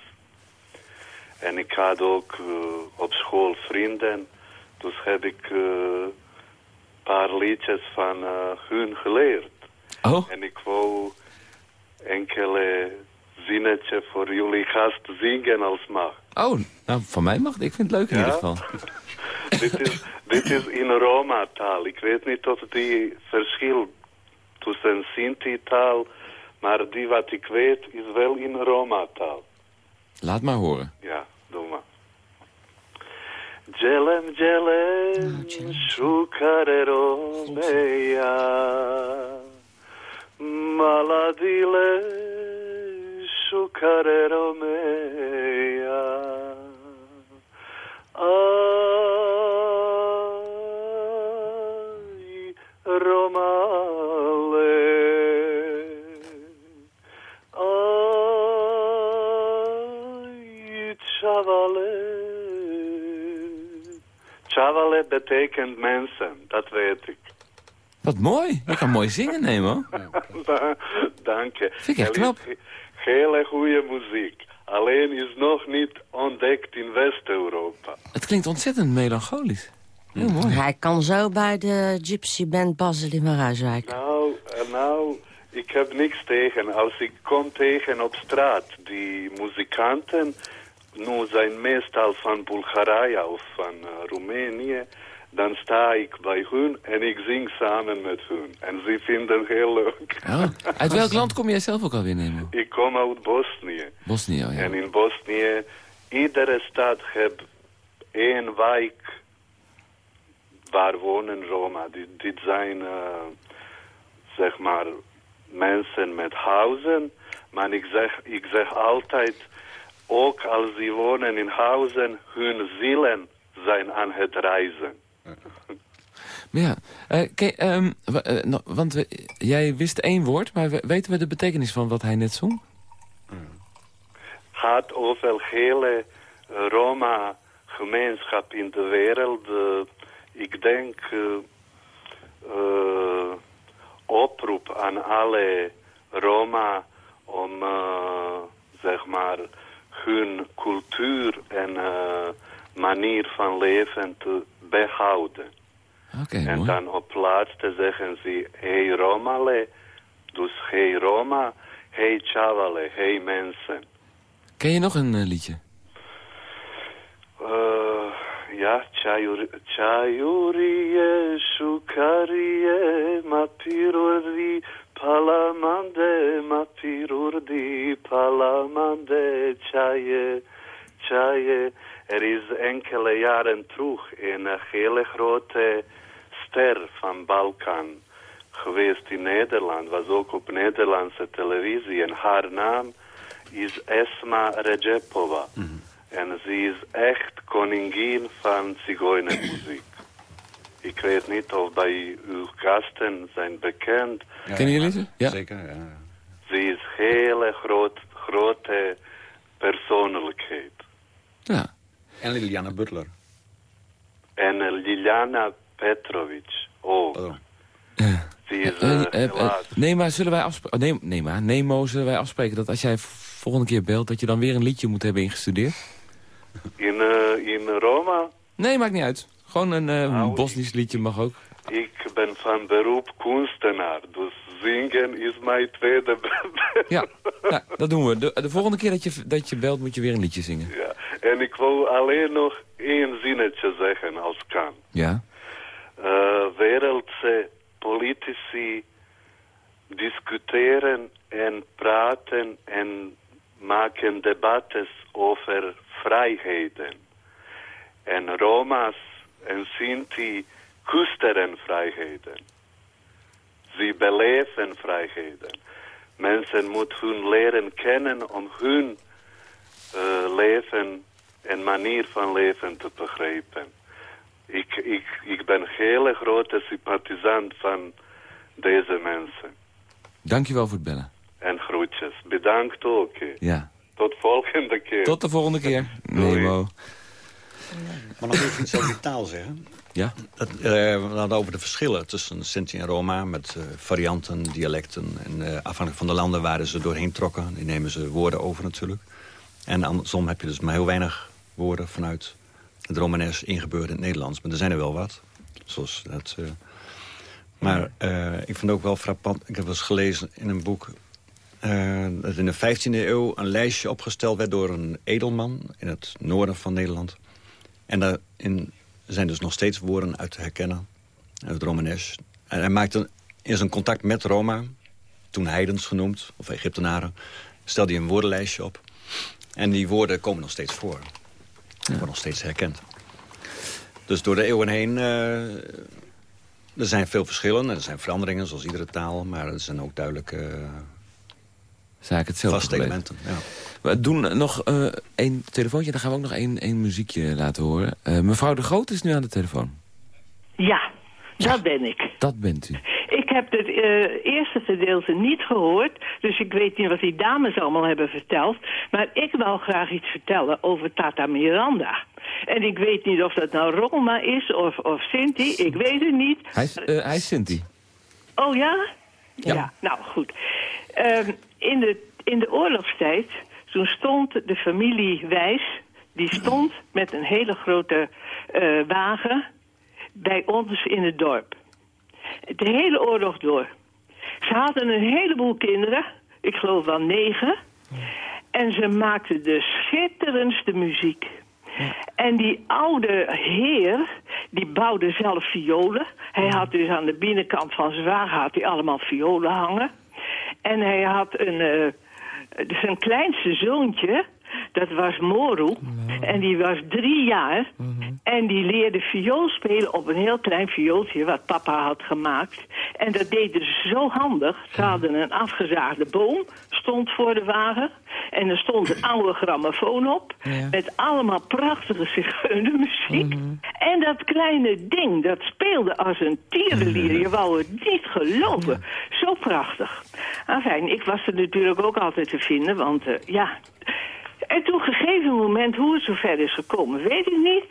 En ik had ook uh, op school vrienden. Dus heb ik een paar liedjes van hun geleerd. Oh. En ik wou enkele zinnetje voor jullie gast zingen als mag. Oh, nou, van mij mag. Ik vind het leuk in ieder geval. dit, is, dit is in Roma-taal. Ik weet niet of die verschil tussen Sinti-taal, maar die wat ik weet is wel in Roma-taal. Laat maar horen. Ja, doe maar. Jelem, jelem, shukarero meya, maladile, shukarero meya, ay, romale, chavale. Chavale betekent mensen, dat weet ik. Wat mooi. Je kan mooi zingen nemen, hoor. Dank je. Vind ik echt knap. Hele goede muziek. Alleen is nog niet ontdekt in West-Europa. Het klinkt ontzettend melancholisch. Heel mooi. Hij kan zo bij de Gypsy Band Basel in Maruiswijk. Nou, nou, ik heb niks tegen. Als ik kom tegen op straat, die muzikanten nu zijn meestal van Bulgarije of van uh, Roemenië, dan sta ik bij hun en ik zing samen met hun. En ze vinden het heel leuk. Oh. Uit welk land kom jij zelf ook alweer nemen? Ik kom uit Bosnië. Bosnië, oh ja. En in Bosnië, iedere stad heeft één wijk waar wonen Roma. Dit, dit zijn, uh, zeg maar, mensen met huizen. Maar ik zeg, ik zeg altijd ook als ze wonen in huizen, hun zielen zijn aan het reizen. Ja, uh, um, uh, no, want jij wist één woord, maar we, weten we de betekenis van wat hij net zong? Gaat over hele Roma-gemeenschap in de wereld. Uh, ik denk oproep aan alle Roma om, zeg maar, hun cultuur en uh, manier van leven te behouden. Okay, en mooi. dan op laatste zeggen ze, hey Romale, dus hey Roma, hey Chavale, hey mensen. Ken je nog een uh, liedje? Uh, ja, Chayuriye, Shukariye, Mapiruri, Palamande, Mapirurdi, Palamande, Chaye, Chaye. Er is enkele jaren terug een hele grote ster van Balkan geweest in Nederland. Was ook op Nederlandse televisie. En haar naam is Esma Recepova. Mm -hmm. En ze is echt koningin van zigeunermuziek. Ik weet niet of bij uw gasten zijn bekend. Ja, Kennen jullie ze? Ja. Zeker, ja. Ze is hele groot, grote persoonlijkheid. Ja. En Liliana Butler. En Liliana Petrovic ook. Oh. Ze is uh, uh, uh, Nee, maar zullen wij afspreken... Nee, nee, maar Nemo, zullen wij afspreken dat als jij volgende keer belt... dat je dan weer een liedje moet hebben ingestudeerd? In, in Roma? Nee, maakt niet uit. Gewoon een nou, Bosnisch liedje mag ook. Ik ben van beroep kunstenaar, dus zingen is mijn tweede ja, ja, dat doen we. De, de, volgende keer dat je, dat je belt moet je weer een liedje zingen. Ja, en ik wil alleen nog één zinnetje zeggen als kan. Ja? Uh, wereldse politici discussiëren en praten en maken debattes over vrijheden. En Roma's en Sinti koesteren vrijheden. Ze beleven vrijheden. mensen moeten hun leren kennen om hun uh, leven en manier van leven te begrijpen. Ik, ik, ik ben een hele grote sympathisant van deze mensen. Dankjewel voor het bellen. En groetjes. Bedankt ook. Ja. Tot volgende keer. Tot de volgende keer. Nemo. Maar nog even iets over die taal zeggen. Ja? Uh, we hadden over de verschillen tussen Sinti en Roma... met uh, varianten, dialecten. En uh, afhankelijk van de landen waar ze doorheen trokken... die nemen ze woorden over natuurlijk. En andersom heb je dus maar heel weinig woorden vanuit het Romanes ingebeurd in het Nederlands. Maar er zijn er wel wat. Zoals dat... maar ik vind het ook wel frappant... Ik heb eens gelezen in een boek... dat in de 15e eeuw een lijstje opgesteld werd door een edelman... in het noorden van Nederland. En daarin zijn dus nog steeds woorden uit te herkennen. Uit het Romanes. En hij maakte in zijn contact met Roma, toen heidens genoemd, of Egyptenaren, stelde hij een woordenlijstje op. En die woorden komen nog steeds voor. Ja. Worden nog steeds herkend. Dus door de eeuwen heen... Uh, er zijn veel verschillen. Er zijn veranderingen, zoals iedere taal. Maar er zijn ook duidelijke Zaken hetzelfde vaste elementen. Ja. We doen nog uh, één telefoontje. Dan gaan we ook nog één, één muziekje laten horen. Uh, mevrouw de Groot is nu aan de telefoon. Ja, dat ben ik. Dat bent u. Ik heb het uh, eerste gedeelte niet gehoord, dus ik weet niet wat die dames allemaal hebben verteld. Maar ik wil graag iets vertellen over Tata Miranda. En ik weet niet of dat nou Roma is of, of Sinti, ik weet het niet. Hij is, uh, hij is Sinti. Oh ja? Ja. ja nou goed. Um, in, de, in de oorlogstijd, toen stond de familie Wijs... die stond met een hele grote uh, wagen bij ons in het dorp. De hele oorlog door. Ze hadden een heleboel kinderen, ik geloof wel negen... en ze maakten de schitterendste muziek... En die oude heer, die bouwde zelf violen. Hij had dus aan de binnenkant van zijn wagen had hij allemaal violen hangen. En hij had een, zijn kleinste zoontje, dat was Moru. En die was drie jaar. En die leerde viool spelen op een heel klein viooltje wat papa had gemaakt. En dat deden ze zo handig. Ze hadden een afgezaagde boom, stond voor de wagen. En er stond een oude grammofoon op. Ja. Met allemaal prachtige zigeunermuziek. En dat kleine ding, dat speelde als een tierenlier. Je wou het niet geloven. Zo prachtig. Enfin, ik was er natuurlijk ook altijd te vinden, want uh, ja... En toen, gegeven moment, hoe het zover is gekomen, weet ik niet.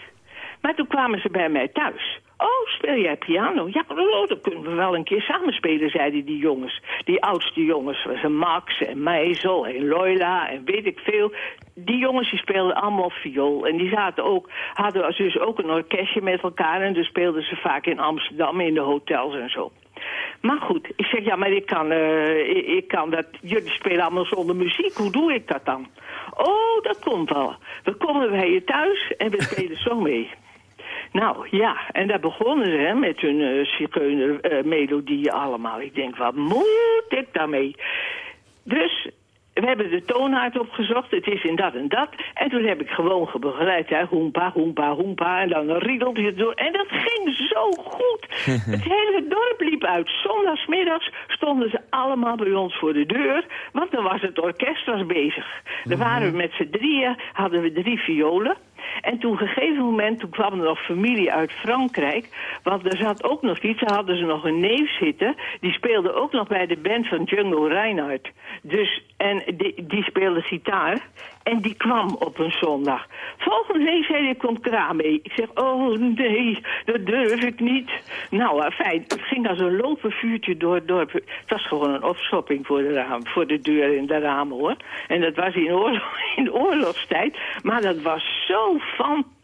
Maar toen kwamen ze bij mij thuis. Oh, speel jij piano? Ja, oh, dan kunnen we wel een keer samen spelen, zeiden die jongens. Die oudste jongens, was Max en Meisel en Loila en weet ik veel. Die jongens die speelden allemaal viool. En die zaten ook, hadden dus ook een orkestje met elkaar. En dus speelden ze vaak in Amsterdam in de hotels en zo. Maar goed, ik zeg, ja, maar ik kan, uh, ik, kan dat... Jullie spelen allemaal zonder muziek, hoe doe ik dat dan? Oh, dat komt wel. We komen bij je thuis en we spelen zo mee. Nou, ja, en daar begonnen ze met hun uh, zigeuner-melodieën allemaal. Ik denk, wat moet ik daarmee? Dus we hebben de toonaard opgezocht, het is in dat en dat. En toen heb ik gewoon begeleid, hè, hoempa, hoempa, hoempa. En dan riedelde je door. En dat ging zo goed. het hele dorp liep uit. Zondagsmiddags stonden ze allemaal bij ons voor de deur. Want dan was het orkest was bezig. Dan waren we met z'n drieën, hadden we drie violen. En toen gegeven moment, toen kwam er nog familie uit Frankrijk. Want er zat ook nog iets, daar hadden ze nog een neef zitten. Die speelde ook nog bij de band van Django Reinhardt. Dus, en die, die speelde gitaar. En die kwam op een zondag. Volgende week zei hij, komt Kraam mee. Ik zeg, oh nee, dat durf ik niet. Nou, fijn. Het ging als een lopen vuurtje door het dorp. Het was gewoon een opschopping voor de, raam, voor de deur in de ramen, hoor. En dat was in, oorlog, in oorlogstijd. Maar dat was zo fantastisch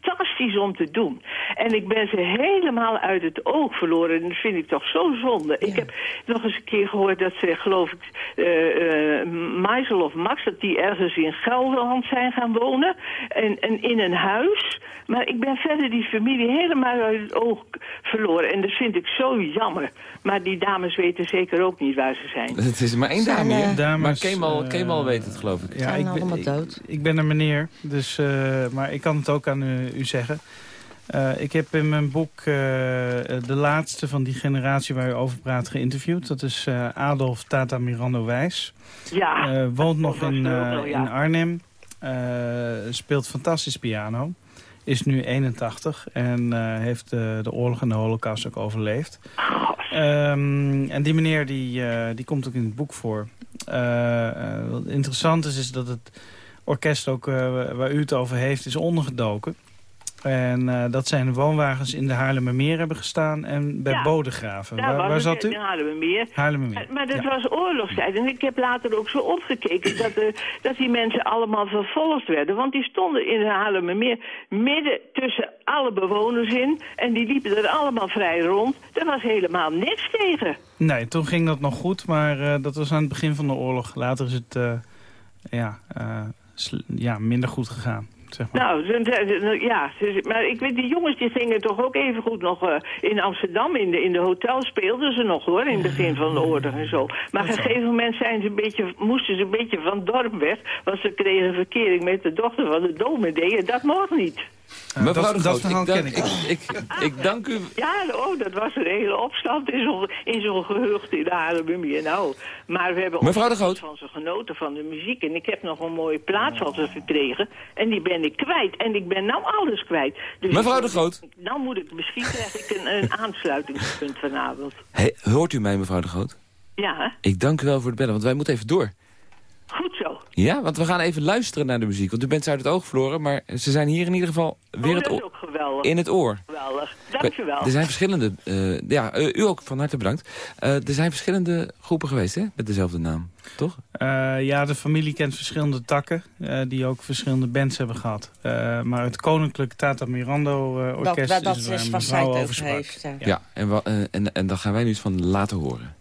om te doen. En ik ben ze helemaal uit het oog verloren. En dat vind ik toch zo zonde. Ja. Ik heb nog eens een keer gehoord dat ze, geloof ik, uh, uh, Meisel of Max... dat die ergens in Gelderland zijn gaan wonen. En, en in een huis. Maar ik ben verder die familie helemaal uit het oog verloren. En dat vind ik zo jammer. Maar die dames weten zeker ook niet waar ze zijn. Het is maar één dame, uh, dames, maar Kemal, uh, Kemal weet het, geloof ik. Ja, ik ben, ik, ik, ben een meneer, dus, uh, maar ik kan het ook aan u, u zeggen. ik heb in mijn boek de laatste van die generatie waar u over praat geïnterviewd. Dat is Adolf Tata Mirando Wijs. Ja. woont nog in, in Arnhem. speelt fantastisch piano. Is nu 81 en heeft de oorlog en de holocaust ook overleefd. Um, en die meneer die, die komt ook in het boek voor. wat interessant is, is dat het orkest ook waar u het over heeft is ondergedoken. En uh, dat zijn woonwagens in de Haarlemmermeer hebben gestaan en bij ja, Bodegraven. Waar, waar zat u? In Haarlemmermeer. Haarlemmermeer. Maar, dat was oorlogstijd. En ik heb later ook zo opgekeken dat, uh, dat die mensen allemaal vervolgd werden. Want die stonden in de Haarlemmermeer midden tussen alle bewoners in. En die liepen er allemaal vrij rond. Er was helemaal niks tegen. Nee, toen ging dat nog goed. Maar uh, dat was aan het begin van de oorlog. Later is het ja, ja, minder goed gegaan. Zeg maar. Nou, ja, maar ik weet, die jongens die gingen toch ook even goed nog uh, in Amsterdam, in de, in de hotel speelden ze nog hoor, in het begin van de oorlog en zo. Maar op een gegeven moment zijn ze een beetje, moesten ze een beetje van het dorp weg, want ze kregen verkering met de dochter van de dominee en dat mocht niet. Uh, Mevrouw dat, de Groot, ik, dank, ik. Ik, ik, dank u. Ja, oh, dat was een hele opstand in zo'n zo gehucht in de Haarlemmermeer. Nou, maar we hebben Mevrouw de Groot. van ze genoten van de muziek. En ik heb nog een mooie plaats van ze gekregen. En die ben ik kwijt. En ik ben nou alles kwijt. Dus Mevrouw de Groot. nou moet ik, misschien krijg ik een, een aansluitingspunt vanavond. Hey, hoort u mij, mevrouw de Groot? Ja. Ik dank u wel voor het bellen, want wij moeten even door. Ja, want we gaan even luisteren naar de muziek. Want u bent ze uit het oog verloren, maar ze zijn hier in ieder geval weer oh, het dat is ook geweldig. in het oor. Geweldig, dankjewel. Er zijn verschillende, uh, ja, uh, u ook van harte bedankt. Uh, er zijn verschillende groepen geweest, hè, met dezelfde naam, toch? ja, de familie kent verschillende takken, die ook verschillende bands hebben gehad. maar het Koninklijk Tata Mirando Orkest dat, dat is waar mevrouw over heeft. Ja, ja en, en, en daar gaan wij nu eens van laten horen.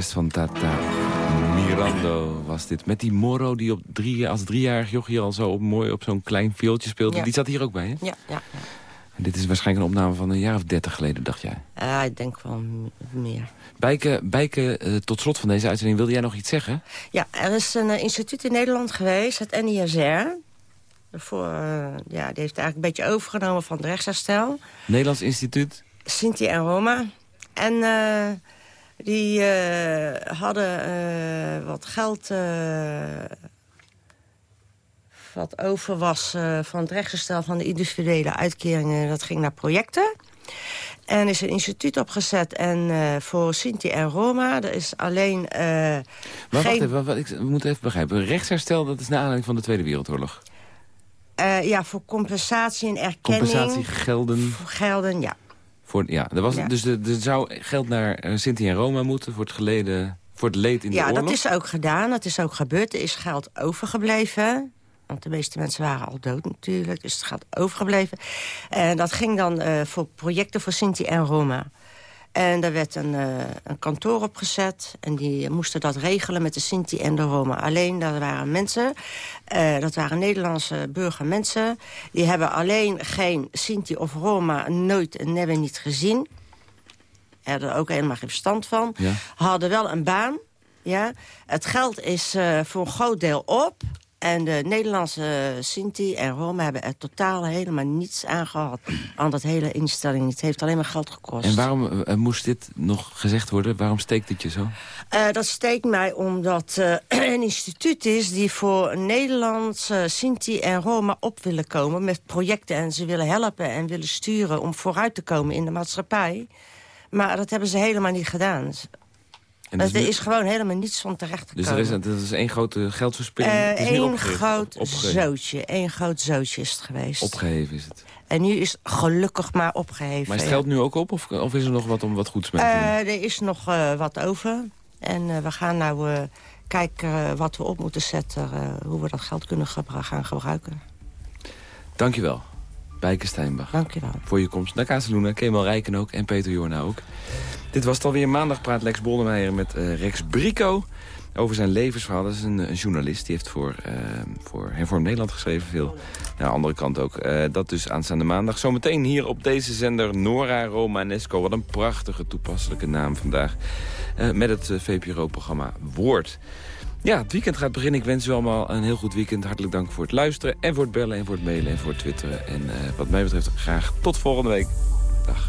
Orkest van Tata Mirando was dit. Met die Moro die op drie, als driejarig jochie al zo op, mooi op zo'n klein viooltje speelde. Die zat hier ook bij, hè? Ja, ja, ja. En dit is waarschijnlijk een opname van een jaar of dertig geleden, dacht jij? Ja, ik denk wel meer. Bijke, Bijke uh, tot slot van deze uitzending, wilde jij nog iets zeggen? Ja, er is een uh, instituut in Nederland geweest, het NISR. Voor, uh, ja, die heeft eigenlijk een beetje overgenomen van het rechtsherstel. Nederlands instituut? Sinti en Roma. En die hadden wat geld wat over was van het rechtsherstel van de individuele uitkeringen. Dat ging naar projecten. En is een instituut opgezet en uh, voor Sinti en Roma. Er is alleen uh, Maar wacht even, wat, ik, we moeten even begrijpen. Rechtsherstel, dat is naar aanleiding van de Tweede Wereldoorlog? Uh, ja, voor compensatie en erkenning. Compensatie, gelden? Voor gelden, ja. Voor, ja, er was, ja. Dus er zou geld naar Sinti en Roma moeten voor het geleden... Voor het leed in ja, de oorlog? Ja, dat is ook gedaan. Dat is ook gebeurd. Er is geld overgebleven. Want de meeste mensen waren al dood natuurlijk. Dus het gaat overgebleven. En dat ging dan uh, voor projecten voor Sinti en Roma. En daar werd een, uh, een, kantoor opgezet. En die moesten dat regelen met de Sinti en de Roma. Alleen, dat waren mensen, uh, dat waren Nederlandse burgermensen... die hebben alleen geen Sinti of Roma nooit en never niet gezien. Er ook helemaal geen verstand van. Ja. Hadden wel een baan. Ja. Het geld is uh, voor een groot deel op... En de Nederlandse Sinti en Roma hebben er totaal helemaal niets aan gehad. Aan dat hele instelling. Het heeft alleen maar geld gekost. En waarom uh, moest dit nog gezegd worden? Waarom steekt dit je zo? Uh, dat steekt mij omdat uh, een instituut is die voor Nederlandse Sinti en Roma op willen komen. Met projecten en ze willen helpen en willen sturen om vooruit te komen in de maatschappij. Maar dat hebben ze helemaal niet gedaan. En dus er is gewoon helemaal niets van terecht te dus er is, dat is één grote geldverspilling? Uh, Eén groot zootje. Eén groot zootje is het geweest. Opgeheven is het. En nu is het gelukkig maar opgeheven. Maar is het geld nu ook op? Of, of is er nog wat om wat goeds mee te doen? Uh, er is nog uh, wat over. En we gaan nou kijken wat we op moeten zetten. hoe we dat geld kunnen gebru gaan gebruiken. Dankjewel. Bijke Steinbach. Dankjewel. Voor je komst naar Kazeluna, Kemal Rijken ook en Peter Jorna ook. Dit was het alweer maandag praat Lex Bollemeijer met uh, Rex Brico over zijn levensverhaal. Dat is een, journalist, die heeft voor, uh, voor Hervorm Nederland geschreven. Veel aan de andere kant ook. Uh, dat dus aanstaande maandag. Zometeen hier op deze zender Nora Romanesco. Wat een prachtige toepasselijke naam vandaag. met het VPRO-programma Woord. Ja, het weekend gaat beginnen. Ik wens u allemaal een heel goed weekend. Hartelijk dank voor het luisteren en voor het bellen en voor het mailen en voor het twitteren. En wat mij betreft graag tot volgende week. Dag.